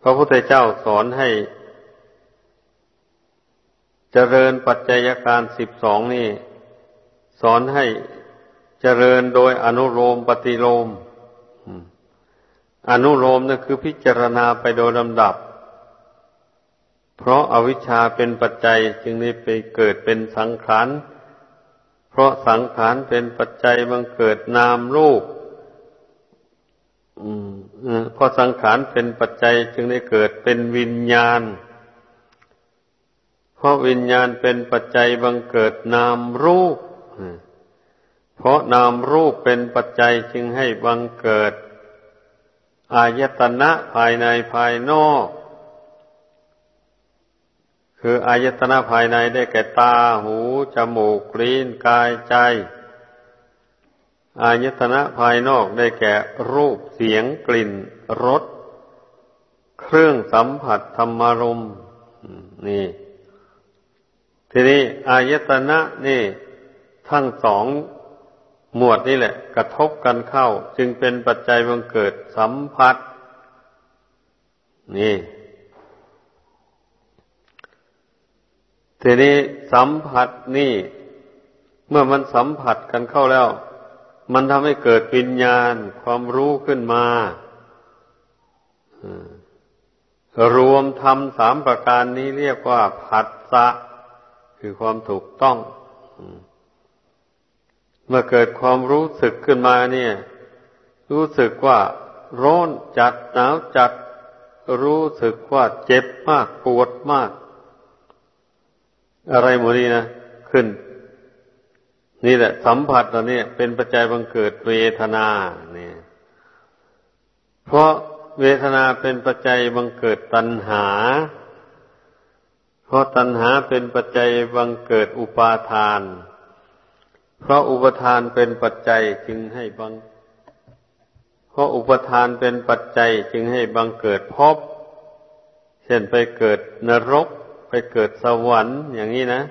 พระพุทธเจ้าสอนให้ เจริญปัจจัยการสิบสองนี่ สอนให้เจริญโดยอนุโลมปฏิโลมอนุโลมนั่นคือพิจารณาไปโดยลำดับ เพราะอาวิชชาเป็นปัจจัยจึงได้ไปเกิดเป็นสังขาร เพราะสังขารเป็นปัจจัยบังเกิดนามรูปเพราะสังขารเป็นปัจจัยจึงได้เกิดเป็นวิญญาณ เพราะวิญญาณเป็นปัจจัยบังเกิดนามรูป เพราะนามรูปเป็นปัจจัยจึงให้บังเกิด อายตนะภายในภายนอก คืออายตนะภายในได้แก่ตา หู จมูก ลิ้น กาย ใจ อายตนะภายนอกได้แก่รูป เสียง กลิ่น รส เครื่องสัมผัสธรรมารมนี่ ทีนี้อายตนะนี่ ทั้งสองหมวดนี่แหละ กระทบกันเข้า จึงเป็นปัจจัยบังเกิดสัมผัส นี่ ทีนี้สัมผัสนี่ เมื่อมันสัมผัสกันเข้าแล้ว มันทำให้เกิดวิญญาณความรู้ขึ้นมารวมทำสามประการนี้เรียกว่าผัสสะ คือความถูกต้อง เมื่อเกิดความรู้สึกขึ้นมาเนี่ย รู้สึกว่าร้อนจัดหนาวจัด รู้สึกว่าเจ็บมากปวดมาก อะไรหมดนี้นะขึ้น นี่แหละ สัมผัสตัวนี้เป็นปัจจัยบังเกิดเวทนาเนี่ยเพราะเวทนาเป็นปัจจัยบังเกิดตัณหา เพราะตัณหาเป็นปัจจัยบังเกิดอุปาทาน เพราะอุปทานเป็นปัจจัยจึงให้บัง เพราะอุปทานเป็นปัจจัยจึงให้บังเกิดพบ เช่นไปเกิดนรก ไปเกิดสวรรค์อย่างนี้นะ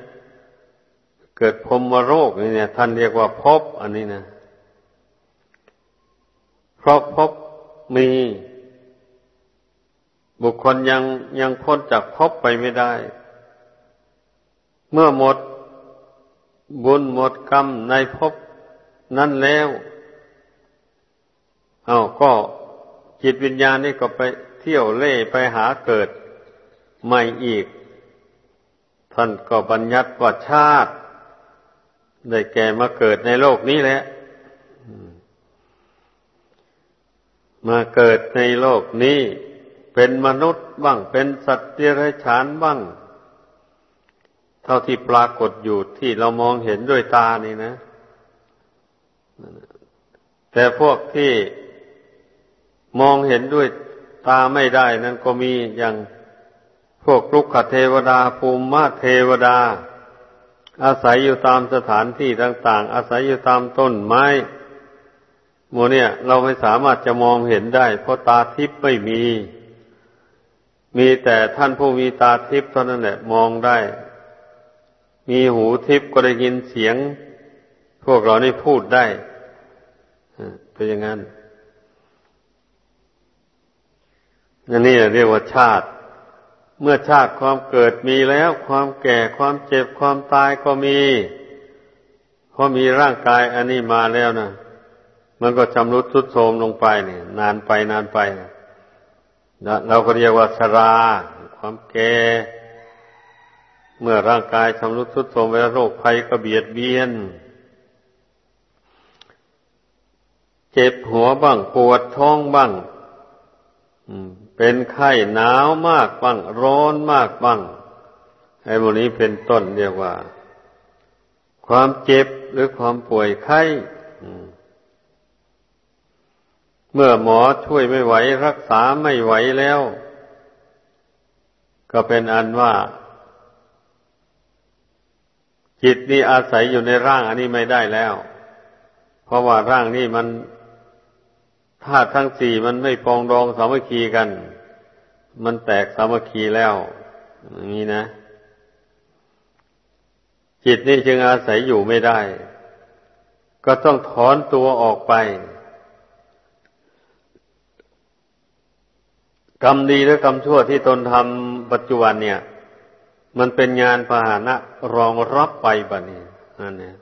เกิดพรมโรคนี่เนี่ย ท่านเรียกว่าภพอันนี้นะเพราะภพมี บุคคลยังยังพ้นจากภพไปไม่ได้ เมื่อหมดบุญหมดกรรมในภพนั้นแล้วเอาก็จิตวิญญาณนี่ก็ไปเที่ยวเล่ไปหาเกิดใหม่อีก ท่านก็บัญญัติว่าชาติ ได้แก่มาเกิดในโลกนี้แหละมาเกิดในโลกนี้ เป็นมนุษย์บ้างเป็นสัตว์เดรัจฉานบ้าง เท่าที่ปรากฏอยู่ที่เรามองเห็นด้วยตานี่นะ แต่พวกที่มองเห็นด้วยตาไม่ได้ นั้นก็มีอย่าง พวกลุกขเทวดาภูมิมาเทวดา อาศัยอยู่ตามสถานที่ต่าง ๆ อาศัยอยู่ตามต้นไม้โมเนี่ย เราไม่สามารถจะมองเห็นได้ เพราะตาทิพย์ไม่มี มีแต่ท่านผู้มีตาทิพย์เท่านั้นแหละมองได้ มีหูทิพย์ก็ได้ยินเสียง พวกเรานี่พูดได้เป็นอย่างนั้นอันนี้เรียกว่าชาติ เมื่อชาติความเกิดมีแล้ว ความแก่ความเจ็บความตายก็มีเพราะมีร่างกายอันนี้มาแล้วนะมันก็ชำรุดทรุดโทรมลงไปเนี่ย นานไปนานไปเราก็เรียกว่าชรา ความแก่เมื่อร่างกายชำรุดทรุดโทรมไปแล้วโรคภัยก็เบียดเบียน เจ็บหัวบ้างปวดท้องบ้าง เป็นไข้หนาวมากบ้าง ร้อนมากบ้างไอ้โมนี้เป็นต้นเรียกว่า ความเจ็บหรือความป่วยไข้เมื่อหมอช่วยไม่ไหว รักษาไม่ไหวแล้ว ก็เป็นอันว่า จิตนี้อาศัยอยู่ในร่างอันนี้ไม่ได้แล้ว เพราะว่าร่างนี้มัน ธาตุทั้งสี่มันไม่ปองดองสามัคคีกัน มันแตกสามัคคีแล้วอย่างนี้นะ จิตนี่จึงอาศัยอยู่ไม่ได้ ก็ต้องถอนตัวออกไป กรรมดีและกรรมชั่วที่ตนทำปัจจุบันเนี่ย มันเป็นงานพาหนะรองรับไปบัดนี้นั่นเนี่ย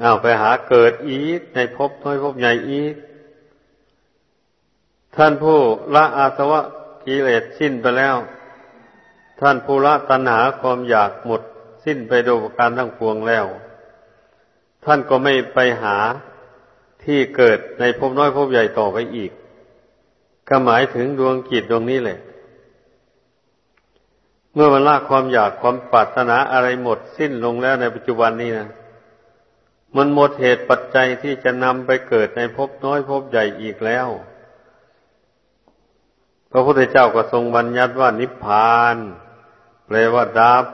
อาไปหาเกิดอีกในภพน้อยภพใหญ่อีก ท่านผู้ละอาสวะกิเลสสิ้นไปแล้ว ท่านผู้ละตัณหาความอยากหมดสิ้นไปโดยการทั้งปวงแล้ว ท่านก็ไม่ไปหาที่เกิดในภพน้อยภพใหญ่ต่อไปอีก ก็หมายถึงดวงกิจดวงนี้แหละ เมื่อมันละความอยากความปรารถนาอะไรหมดสิ้นลงแล้วในปัจจุบันนี้นะ มันหมดเหตุปัจจัยที่จะนำไปเกิดในภพน้อยภพใหญ่อีกแล้ว พระพุทธเจ้าก็ทรงบัญญัติว่านิพพานแปลว่าดับ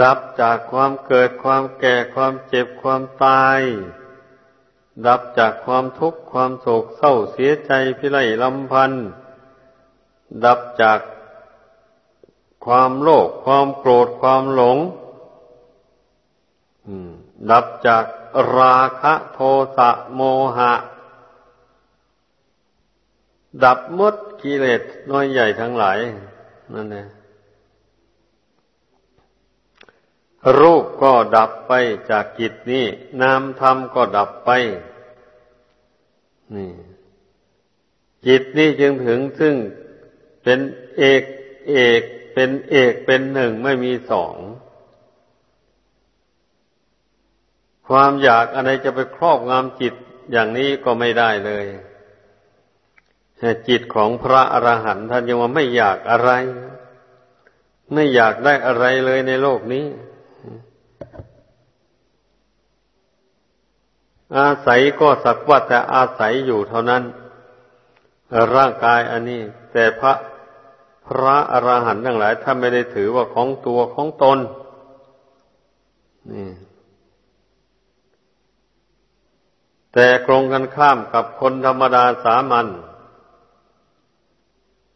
ดับจากความเกิดความแก่ความเจ็บความตาย ดับจากความทุกข์ความโศกเศร้าเสียใจพิไรลำพันธ์ดับจากความโลภความโกรธความหลง ดับจากราคะโทสะโมหะ ดับมดกิเลสน้อยใหญ่ทั้งหลาย นั่นเองรูปก็ดับไปจากกิจนี้ นามธรรมก็ดับไป นี่ จิตนี้จึงถึงซึ่งเป็นเอกเอกเป็นเอกเป็นหนึ่งไม่มีสอง ความอยากอะไรจะไปครอบงำจิตอย่างนี้ก็ไม่ได้เลยจิตของพระอรหันต์ท่านยังว่าไม่อยากอะไร ไม่อยากได้อะไรเลยในโลกนี้ อาศัยก็สักว่าแต่อาศัยอยู่เท่านั้น ร่างกายอันนี้ แต่พระพระอรหันต์ทั้งหลายท่านไม่ได้ถือว่าของตัวของตนนี่ แต่กรงกันข้ามกับคนธรรมดาสามัญ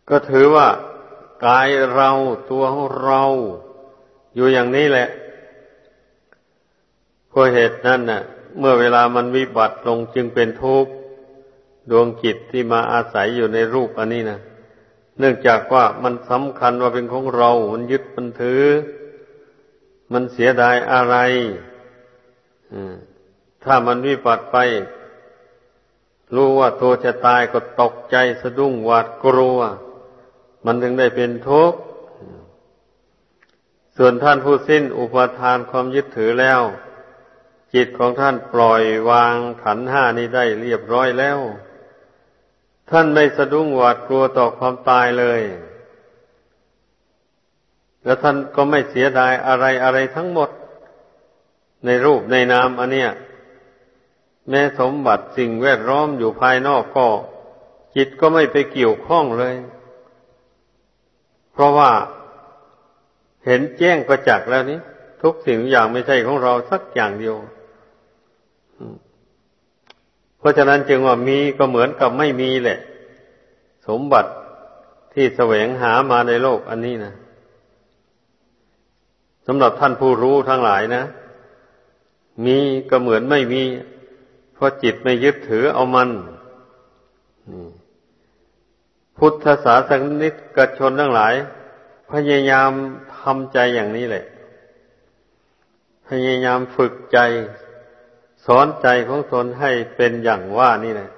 ก็ถือว่ากายเราตัวของเรา อยู่อย่างนี้แหละเพราะเหตุนั้นน่ะ เมื่อเวลามันวิบัติลงจึงเป็นทุกข์ดวงจิตที่มาอาศัยอยู่ในรูปอันนี้นะเนื่องจากว่ามันสำคัญว่าเป็นของเรา มันยึดมันถือ มันเสียดายอะไร อืม ถ้ามันวิบัติไป รู้ว่าตัวจะตายก็ตกใจสะดุ้งหวาดกลัว มันถึงได้เป็นทุกข์ ส่วนท่านผู้สิ้นอุปทานความยึดถือแล้ว จิตของท่านปล่อยวางขันห้านี้ได้เรียบร้อยแล้ว ท่านไม่สะดุ้งหวาดกลัวต่อความตายเลยแล้วท่านก็ไม่เสียดายอะไรอะไรทั้งหมด ในรูปในนามอันเนี้ย แม้สมบัติสิ่งแวดล้อมอยู่ภายนอกก็ จิตก็ไม่ไปเกี่ยวข้องเลย เพราะว่าเห็นแจ้งประจักษ์แล้วนี้ ทุกสิ่งอย่างไม่ใช่ของเราสักอย่างเดียว เพราะฉะนั้นจึงว่ามีก็เหมือนกับไม่มีแหละ สมบัติที่แสวงหามาในโลกอันนี้นะสำหรับท่านผู้รู้ทั้งหลายนะ มีก็เหมือนไม่มี เพราะจิตไม่ยึดถือเอามันพุทธศาสนิกชนทั้งหลาย พยายามทำใจอย่างนี้แหละ พยายามฝึกใจ สอนใจของตนให้เป็นอย่างว่านี่แหละ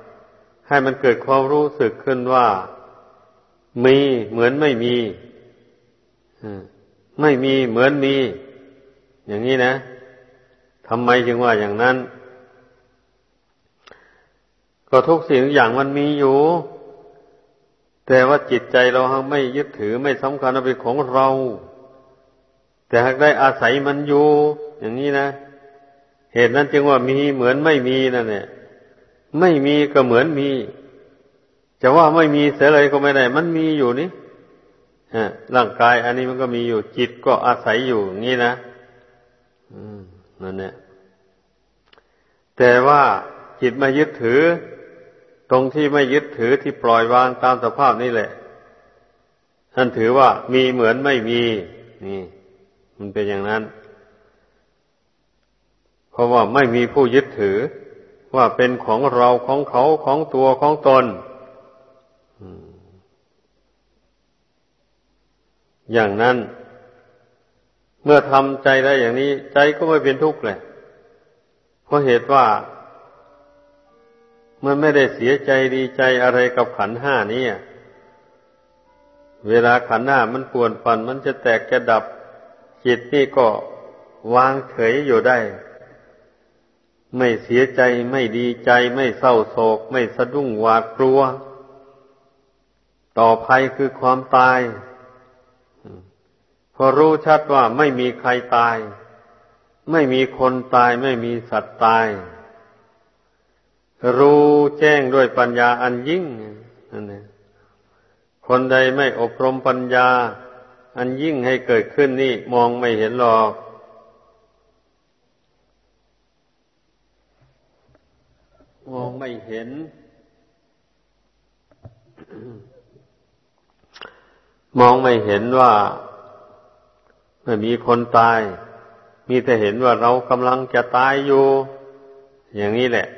ให้มันเกิดความรู้สึกขึ้นว่า มีเหมือนไม่มีไม่มีเหมือนมี อย่างนี้นะทำไมจึงว่าอย่างนั้น ก็ทุกสิ่งอย่างมันมีอยู่ แต่ว่าจิตใจเราไม่ยึดถือไม่สำคัญเป็นของเรา แต่หากได้อาศัยมันอยู่ อย่างนี้นะ เหตุนั้นจึงว่ามีเหมือนไม่มีนั่นเนี่ยไม่มีก็เหมือนมีจะว่าไม่มีเสียเลยก็ไม่ได้ มันมีอยู่นี่ร่างกายอันนี้มันก็มีอยู่ จิตก็อาศัยอยู่อย่างนี้นะนั่นเนี่ยแต่ว่าจิตมายึดถือ ตรงที่ไม่ยึดถือที่ปล่อยวางตามสภาพนี่แหละ ท่านถือว่ามีเหมือนไม่มี นี่ มันเป็นอย่างนั้น เพราะว่าไม่มีผู้ยึดถือ ว่าเป็นของเราของเขาของตัวของตนอย่างนั้น เมื่อทำใจได้อย่างนี้ ใจก็ไม่เป็นทุกข์เลยเพราะเหตุว่า มันไม่ได้เสียใจดีใจอะไรกับขันห้านี้เวลาขันห้ามันปวนปันมันจะแตกจะดับ จิตนี่ก็วางเฉยอยู่ได้ ไม่เสียใจไม่ดีใจไม่เศร้าโศก ไม่สะดุ้งหวาดกลัว ต่อภัยคือความตาย พอรู้ชัดว่าไม่มีใครตาย ไม่มีคนตายไม่มีสัตว์ตาย รู้แจ้งด้วยปัญญาอันยิ่งนั่นเองคนใดไม่อบรมปัญญา อันยิ่งให้เกิดขึ้นนี่มองไม่เห็นหรอก มองไม่เห็น มองไม่เห็นว่าไม่มีคนตาย มีแต่เห็นว่าเรากำลังจะตายอยู่ อย่างนี้แหละ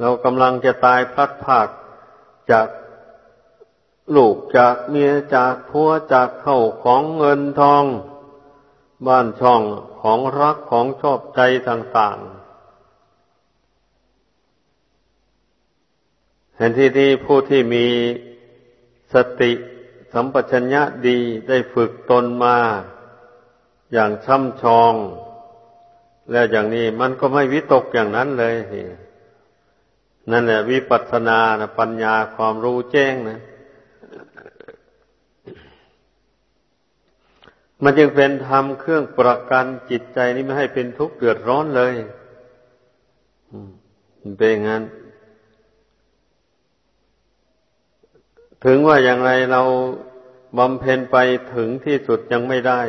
เรากำลังจะตายพลัดพากจากลูกจากเมียจากพัวจากเข้าของเงินทอง บ้านช่องของรักของชอบใจต่างๆเห็นที่ที่ผู้ที่มีสติสัมปชัญญะดีได้ฝึกตนมา อย่างช่ำชอง แล้วอย่างนี้มันก็ไม่วิตกอย่างนั้นเลย นั่นแหละวิปัสสนานะปัญญาความรู้แจ้งนะ มันจึงเป็นธรรมเครื่องประกันจิตใจนี้ไม่ให้เป็นทุกข์เดือดร้อนเลยเป็นงั้น ถึงว่าอย่างไรเราบำเพ็ญไปถึงที่สุดยังไม่ได้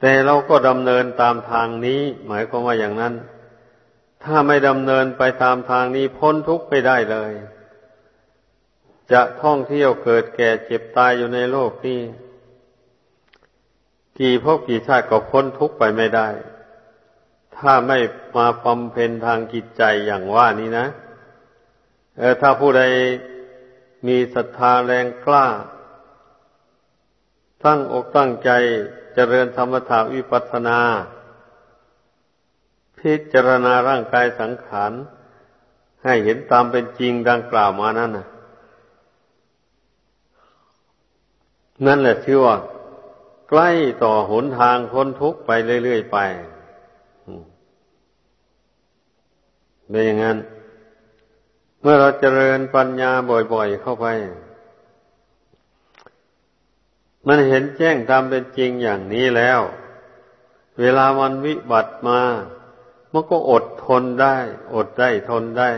แต่เราก็ดำเนินตามทางนี้ หมายความว่าอย่างนั้น ถ้าไม่ดำเนินไปตามทางนี้พ้นทุกข์ไม่ได้เลย จะท่องเที่ยวเกิดแก่เจ็บตายอยู่ในโลกนี้กี่พบกี่ชาติก็พ้นทุกข์ไปไม่ได้ ถ้าไม่มาบำเพ็ญทางจิตใจอย่างว่านี้นะเออถ้าผู้ใดมีศรัทธาแรงกล้า ตั้งอกตั้งใจ เจริญธรรมถาวิปัสสนา พิจารณาร่างกายสังขารให้เห็นตามเป็นจริงดังกล่าวมานั่นนะนั่นแหละชื่อว่าใกล้ต่อหนทางพ้นทุกข์ไปเรื่อยๆไปเป็นอย่างนั้น เมื่อเราเจริญปัญญาบ่อยๆเข้าไป มันเห็นแจ้งตามเป็นจริงอย่างนี้แล้ว เวลามันวิบัติมา มันก็อดทนได้ อดได้ทนได้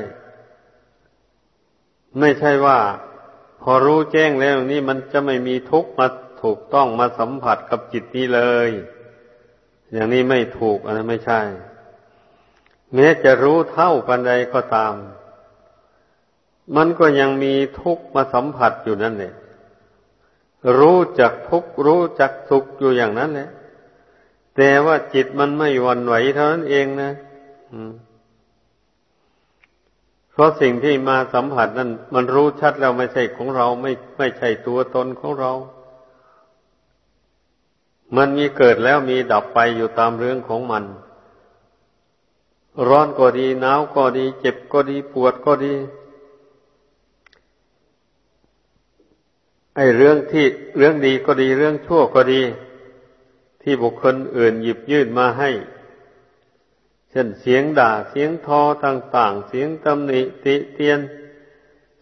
ไม่ใช่ว่า พอรู้แจ้งแล้วนี่มันจะไม่มีทุกข์มาถูกต้องมาสัมผัสกับจิตนี้เลย อย่างนี้ไม่ถูกอันนั้นไม่ใช่ แม้จะรู้เท่าปันใดก็ตาม มันก็ยังมีทุกข์มาสัมผัสอยู่นั่นแหละ รู้จักทุกข์รู้จักสุขอยู่อย่างนั้นแหละแต่ว่าจิตมันไม่หวั่นไหวเท่านั้นเองนะเพราะสิ่งที่มาสัมผัสนั้นมันรู้ชัดแล้วไม่ใช่ของเราไม่ไม่ใช่ตัวตนของเรา มันมีเกิดแล้วมีดับไปอยู่ตามเรื่องของมัน ร้อนก็ดีหนาวก็ดี เจ็บก็ดีปวดก็ดี ไอ้เรื่องที่เรื่องดีก็ดีเรื่องชั่วก็ดี ที่บุคคลอื่นหยิบยื่นมาให้ เช่นเสียงด่าเสียงทอต่างๆ เสียงตำหนิติเตียน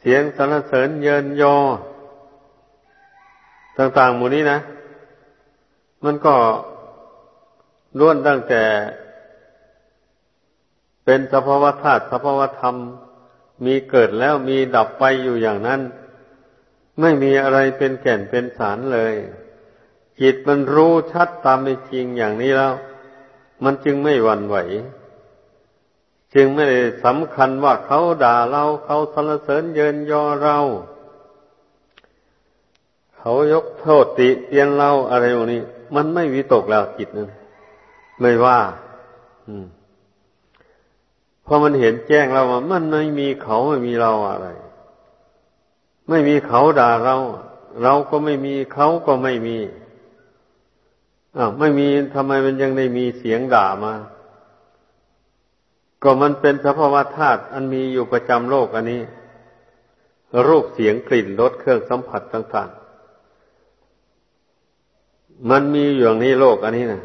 เสียงสรรเสริญเยินยอ ต่างๆ หมู่นี้นะ มันก็ล้วนตั้งแต่ เป็นสภาวธาตุสภาวธรรม มีเกิดแล้วมีดับไปอยู่อย่างนั้น ไม่มีอะไรเป็นแก่นเป็นสารเลย จิตมันรู้ชัดตามเป็นจริงอย่างนี้แล้ว มันจึงไม่หวั่นไหว จึงไม่ได้สำคัญว่าเขาด่าเราเขาสรรเสริญเยินยอเรา เขายกโทษติเตียนเราอะไรอย่างนี้ มันไม่วิตกแล้วจิตนั้นไม่ว่า อืมพอมันเห็นแจ้งแล้วว่ามันไม่มีเขาไม่มีเราอะไร ไม่มีเขาด่าเรา เราก็ไม่มีเขาก็ไม่มีอ้าวไม่มีทำไมมันยังได้มีเสียงด่ามา ก็มันเป็นสภาวะธาตุอันมีอยู่ประจำโลกอันนี้ รูปเสียงกลิ่นรสเครื่องสัมผัสต่างๆ มันมีอยู่อย่างนี้โลกอันนี้นะ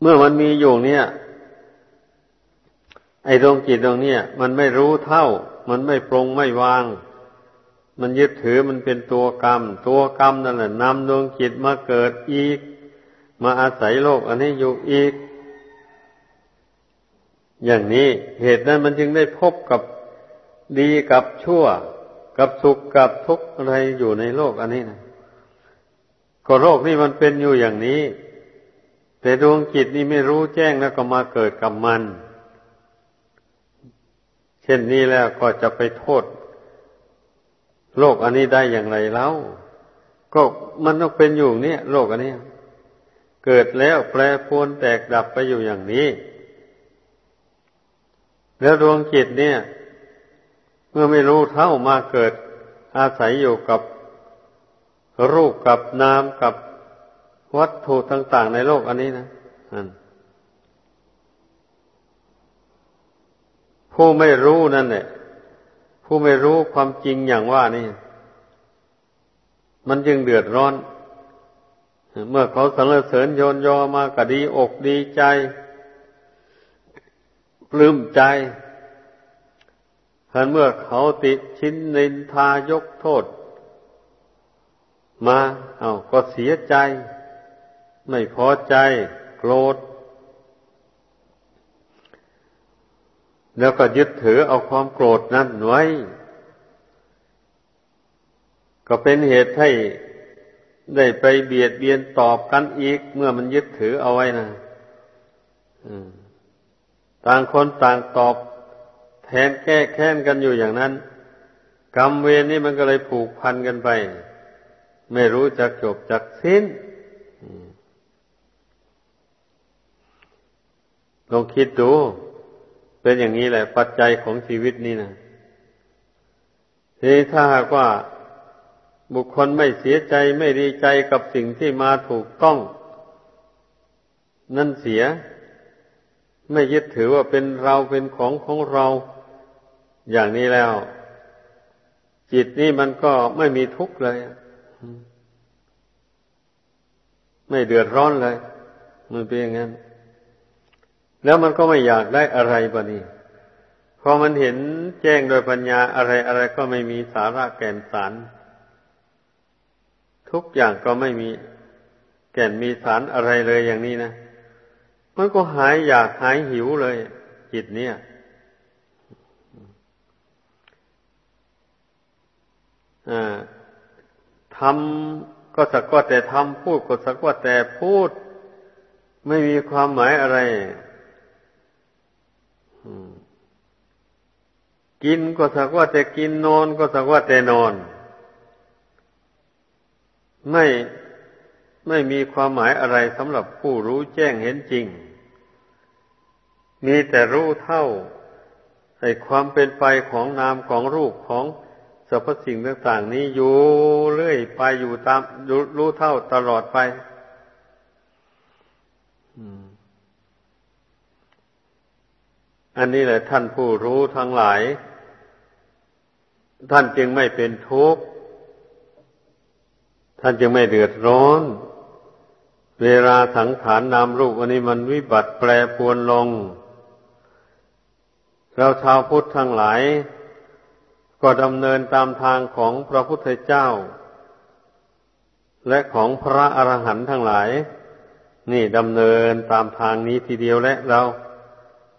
เมื่อมันมีอยู่เนี่ย ไอ้ดวงจิตดวงนี้มันไม่รู้เท่า มันไม่ปรงไม่วาง มันยึดถือมันเป็นตัวกรรม ตัวกรรมนั่นแหละนำดวงจิตมาเกิดอีก มาอาศัยโลกอันนี้อยู่อีก อย่างนี้เหตุนั้นมันจึงได้พบกับดีกับชั่ว กับสุขกับทุกข์อะไรอยู่ในโลกอันนี้นะก็โลกนี่มันเป็นอยู่อย่างนี้ แต่ดวงจิตนี่ไม่รู้แจ้งแล้วก็มาเกิดกับมัน ช่นนี้แล้วก็จะไปโทษ โลกอันนี้ได้อย่างไรแล้วก็มันต้องเป็นอยู่เนี่ย โลกอันนี้ เกิดแล้วแปรปรวนแตกดับไปอยู่อย่างนี้ แล้วดวงจิตเนี่ย เมื่อไม่รู้เท่ามาเกิด อาศัยอยู่กับรูปกับนามกับวัตถุต่าง ๆ ในโลกอันนี้นะอัน ผู้ไม่รู้นั่นแหละผู้ไม่รู้ความจริงอย่างว่านี่ มันจึงเดือดร้อน เมื่อเขาสรรเสริญโยนยอมาก็ดีอกดีใจปลื้มใจถ้าเมื่อเขาติดชิ้นนินทายกโทษ มา เอาก็เสียใจ ไม่พอใจ โกรธ แล้วก็ยึดถือเอาความโกรธนั้นไว้ ก็เป็นเหตุให้ได้ไปเบียดเบียนตอบกันอีก เมื่อมันยึดถือเอาไว้นะต่างคนต่างตอบแทนแก้แค้นกันอยู่อย่างนั้น กรรมเวรนี่มันก็เลยผูกพันกันไป ไม่รู้จักจบจักสิ้นลองคิดดู เป็นอย่างนี้แหละ ปัจจัยของชีวิตนี่นะทีถ้าหากว่าบุคคลไม่เสียใจไม่ดีใจกับสิ่งที่มาถูกต้อง นั่นเสีย ไม่ยึดถือว่าเป็นเราเป็นของของเรา อย่างนี้แล้ว จิตนี่มันก็ไม่มีทุกข์เลย ไม่เดือดร้อนเลย มันเป็นอย่างนั้น แล้วมันก็ไม่อยากได้อะไรบะนี่พอมันเห็นแจ้งโดยปัญญาอะไรอะไรก็ไม่มีสาระแก่นสาร ทุกอย่างก็ไม่มีแก่นมีสารอะไรเลยอย่างนี้นะมันก็หายอยากหายหิวเลย จิตเนี่ยทำก็สักว่าแต่ทำพูดก็สักว่าแต่พูด ไม่มีความหมายอะไร กินก็สักว่าแต่กินนอนก็สักว่าแต่นอน ไม่ไม่มีความหมายอะไรสำหรับผู้รู้แจ้งเห็นจริง มีแต่รู้เท่าในความเป็นไปของนามของรูปของสรรพสิ่งต่างๆนี้อยู่เรื่อยไปอยู่ตามรู้เท่าตลอดไปอั อันนี้แหละท่านผู้รู้ทั้งหลาย ท่านจึงไม่เป็นทุกข์ ท่านจึงไม่เดือดร้อน เวลาสังขารนามรูปอันนี้มันวิบัติแปรปวนลง เราชาวพุทธทั้งหลาย ก็ดำเนินตามทางของพระพุทธเจ้า และของพระอรหันต์ทั้งหลาย นี่ดำเนินตามทางนี้ทีเดียวและเรา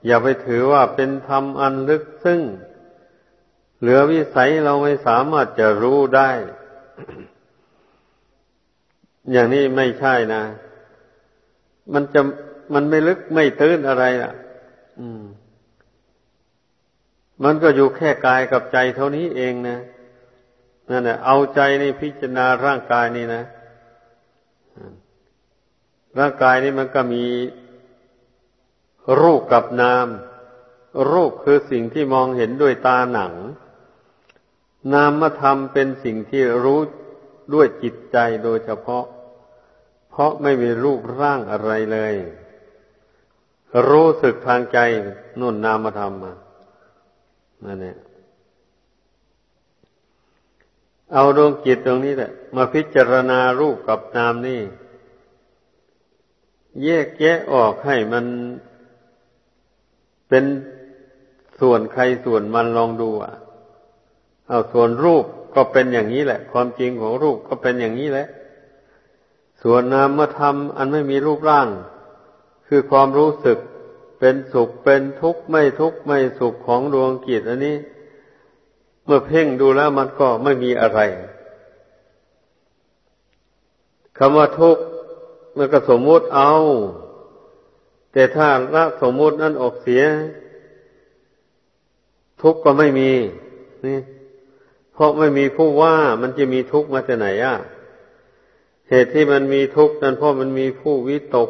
อย่าไปถือว่าเป็นธรรมอันลึกซึ้งเหลือวิสัยเราไม่สามารถจะรู้ได้ อย่างนี้ไม่ใช่นะ มันจะมันไม่ลึกไม่ตื้นอะไรอะ อืม มันก็อยู่แค่กายกับใจเท่านี้เองนะนั่นแหละเอาใจนี่พิจารณาร่างกายนี่นะร่างกายนี่มันก็มี รูปกับนาม รูปคือสิ่งที่มองเห็นด้วยตาหนัง นามธรรมเป็นสิ่งที่รู้ด้วยจิตใจโดยเฉพาะ เพราะไม่มีรูปร่างอะไรเลย รู้สึกทางใจนุ่นนามธรรมมานั่นเนี่ยเอาดวงจิตตรงนี้แหละ มาพิจารณารูปกับนามนี่ แยกแยะออกให้มัน เป็นส่วนใครส่วนมันลองดูอะ เอาส่วนรูปก็เป็นอย่างนี้แหละ ความจริงของรูปก็เป็นอย่างนี้แหละ ส่วนนามธรรมอันไม่มีรูปร่าง คือความรู้สึกเป็นสุขเป็นทุกข์ไม่ทุกข์ไม่สุขของดวงกิจอันนี้ เมื่อเพ่งดูแล้วมันก็ไม่มีอะไรคำว่าทุกข์มันก็สมมติเอา แต่ถ้าละสมมุตินั้นออกเสีย ทุกข์ก็ไม่มีนี่เพราะไม่มีผู้ว่ามันจะมีทุกข์มาจากไหนอะเหตุที่มันมีทุกข์นั้นเพราะมันมีผู้วิตก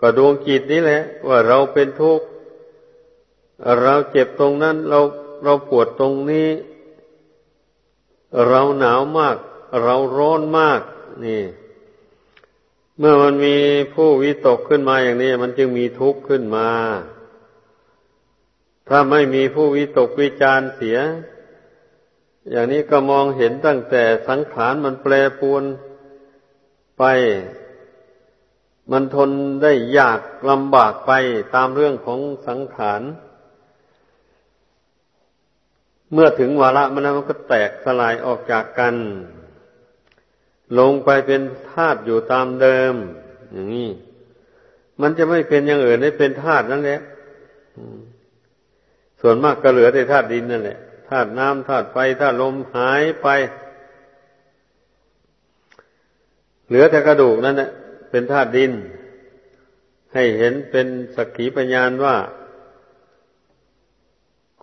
ก็ดวงจิตนี้แหละ ว่าเราเป็นทุกข์เราเจ็บตรงนั้น เราเราปวดตรงนี้ เราหนาวมาก เราร้อนมาก นี่ เมื่อมันมีผู้วิตกขึ้นมาอย่างนี้ มันจึงมีทุกข์ขึ้นมา ถ้าไม่มีผู้วิตกวิจารเสีย อย่างนี้ก็มองเห็นตั้งแต่สังขารมันแปรปวนไป มันทนได้ยากลำบากไปตามเรื่องของสังขาร เมื่อถึงวาระมันแล้วมันก็แตกสลายออกจากกัน ลงไปเป็นธาตุอยู่ตามเดิม อย่างนี้มันจะไม่เป็นอย่างอื่นได้เป็นธาตุนั่นแหละส่วนมากก็เหลือแต่ธาตุดินนั่นแหละธาตุน้ำธาตุไฟธาตุลมหายไป เหลือแต่กระดูกนั่นแหละเป็นธาตุดิน ให้เห็นเป็นสักขีพยานว่า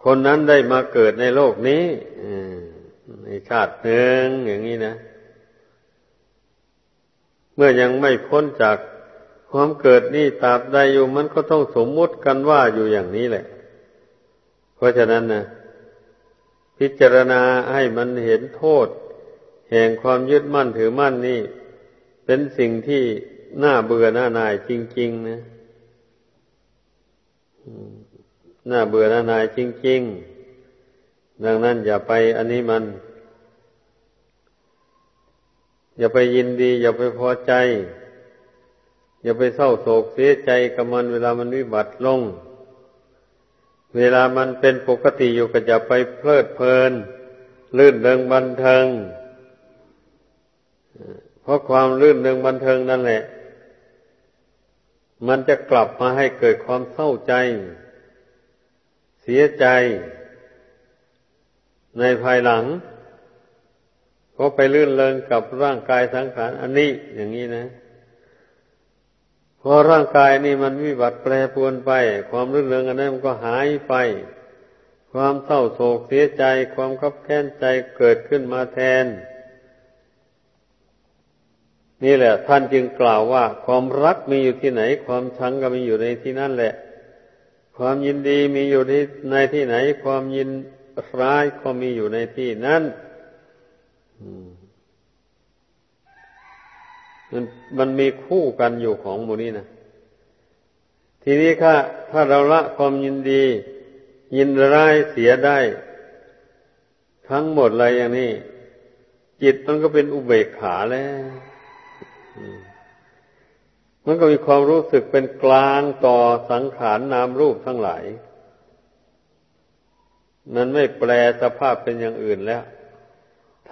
คนนั้นได้มาเกิดในโลกนี้ในชาติหนึ่งอย่างนี้นะ เมื่อยังไม่พ้นจากความเกิดนี่ตราบใดอยู่มันก็ต้องสมมุติกันว่าอยู่อย่างนี้แหละ เพราะฉะนั้นนะพิจารณาให้มันเห็นโทษ แห่งความยึดมั่นถือมั่นนี่ เป็นสิ่งที่น้าเบื่อหน้านายจริง ๆ นะน้าเบื่อหน้านายจริง ๆ ดังนั้นอย่าไปอันนี้มัน อย่าไปยินดี อย่าไปพอใจ อย่าไปเศร้าโศกเสียใจกับมันเวลามันวิบัติลง เวลามันเป็นปกติอยู่ก็อย่าไปเพลิดเพลิน ลื่นเริงบันเทิงเพราะความลื่นเริงบันเทิงนั่นแหละ มันจะกลับมาให้เกิดความเศร้าใจ เสียใจ ในภายหลัง ก็ไปลื่นเริงกับร่างกายสังขารอันนี้อย่างนี้นะพอร่างกายนี่มันวิบัติแปรปรวนไป ความรื่นเริงอันนั้นมันก็หายไป ความเศร้าโศกเสียใจ ความคับแค้นใจเกิดขึ้นมาแทน นี่แหละ ท่านจึงกล่าวว่า ความรักมีอยู่ที่ไหน ความชังก็มีอยู่ในที่นั่นแหละ ความยินดีมีอยู่ที่ในที่ไหน ความยินร้ายก็มีอยู่ในที่นั้น มันมันมีคู่กันอยู่ของหมูนี้นะทีนี้ค่ะถ้าเราละความยินดี ยินร้ายเสียได้ ทั้งหมดอะไรอย่างนี้ จิตมันก็เป็นอุเบกขาแล้วมันก็มีความรู้สึกเป็นกลางต่อสังขารนามรูปทั้งหลาย มันไม่แปลสภาพเป็นอย่างอื่นแล้ว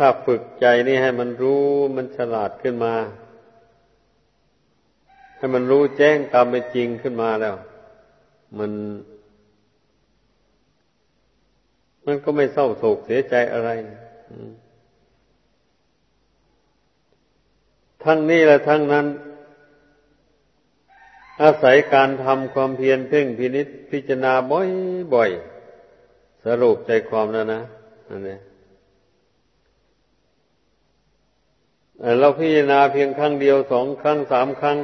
ถ้าฝึกใจนี่ให้มันรู้มันฉลาดขึ้นมา ให้มันรู้แจ้งตามเป็นจริงขึ้นมาแล้ว มัน มันก็ไม่เศร้าโศกเสียใจอะไรทั้งนี้และทั้งนั้น อาศัยการทำความเพียรเพ่งพินิษพิจารณาบ่อยๆสรุปใจความแล้วนะอันนี้ เราพิจารณาเพียงครั้งเดียวสองครั้งสามครั้ง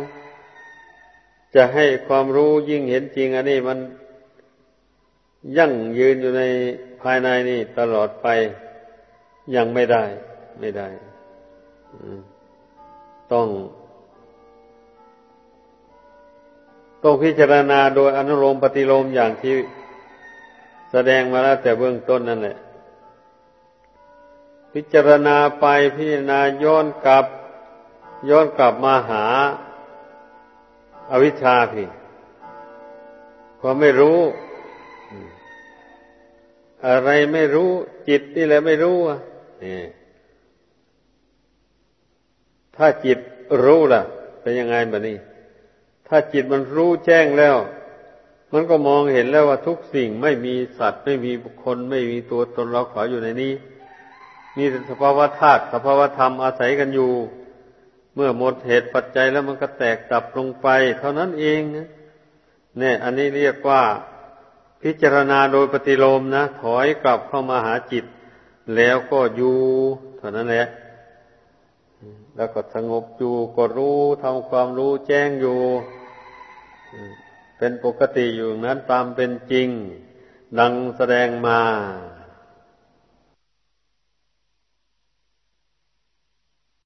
จะให้ความรู้ยิ่งเห็นจริงอันนี้มันยั่งยืนอยู่ในภายในนี่ตลอดไปยังไม่ได้ ไม่ได้ต้องต้องพิจารณาโดยอนุโลมปฏิโลมอย่างที่แสดงมาแล้วแต่เบื้องต้นนั่นแหละ พิจารณาไปพิจารณาย้อนกลับ ย้อนกลับมาหาอวิชชาพี่ความไม่รู้ อะไรไม่รู้ จิตนี่แหละไม่รู้อะนี่ถ้าจิตรู้ล่ะ เป็นยังไงแบบนี้ ถ้าจิตมันรู้แจ้งแล้ว มันก็มองเห็นแล้วว่าทุกสิ่งไม่มีสัตว์ ไม่มีบุคคล ไม่มีตัวตนเราขออยู่ในนี้ มีสภาวะธาตุสภาวะธรรมอาศัยกันอยู่ เมื่อหมดเหตุปัจจัยแล้วมันก็แตกดับลงไป เท่านั้นเองเนี่ย อันนี้เรียกว่าพิจารณาโดยปฏิโลมนะ ถอยกลับเข้ามาหาจิต แล้วก็อยู่เท่านั้นแหละแล้วก็สงบอยู่ก็รู้ทำความรู้แจ้งอยู่ เป็นปกติอยู่นั้นตามเป็นจริง ดังแสดงมา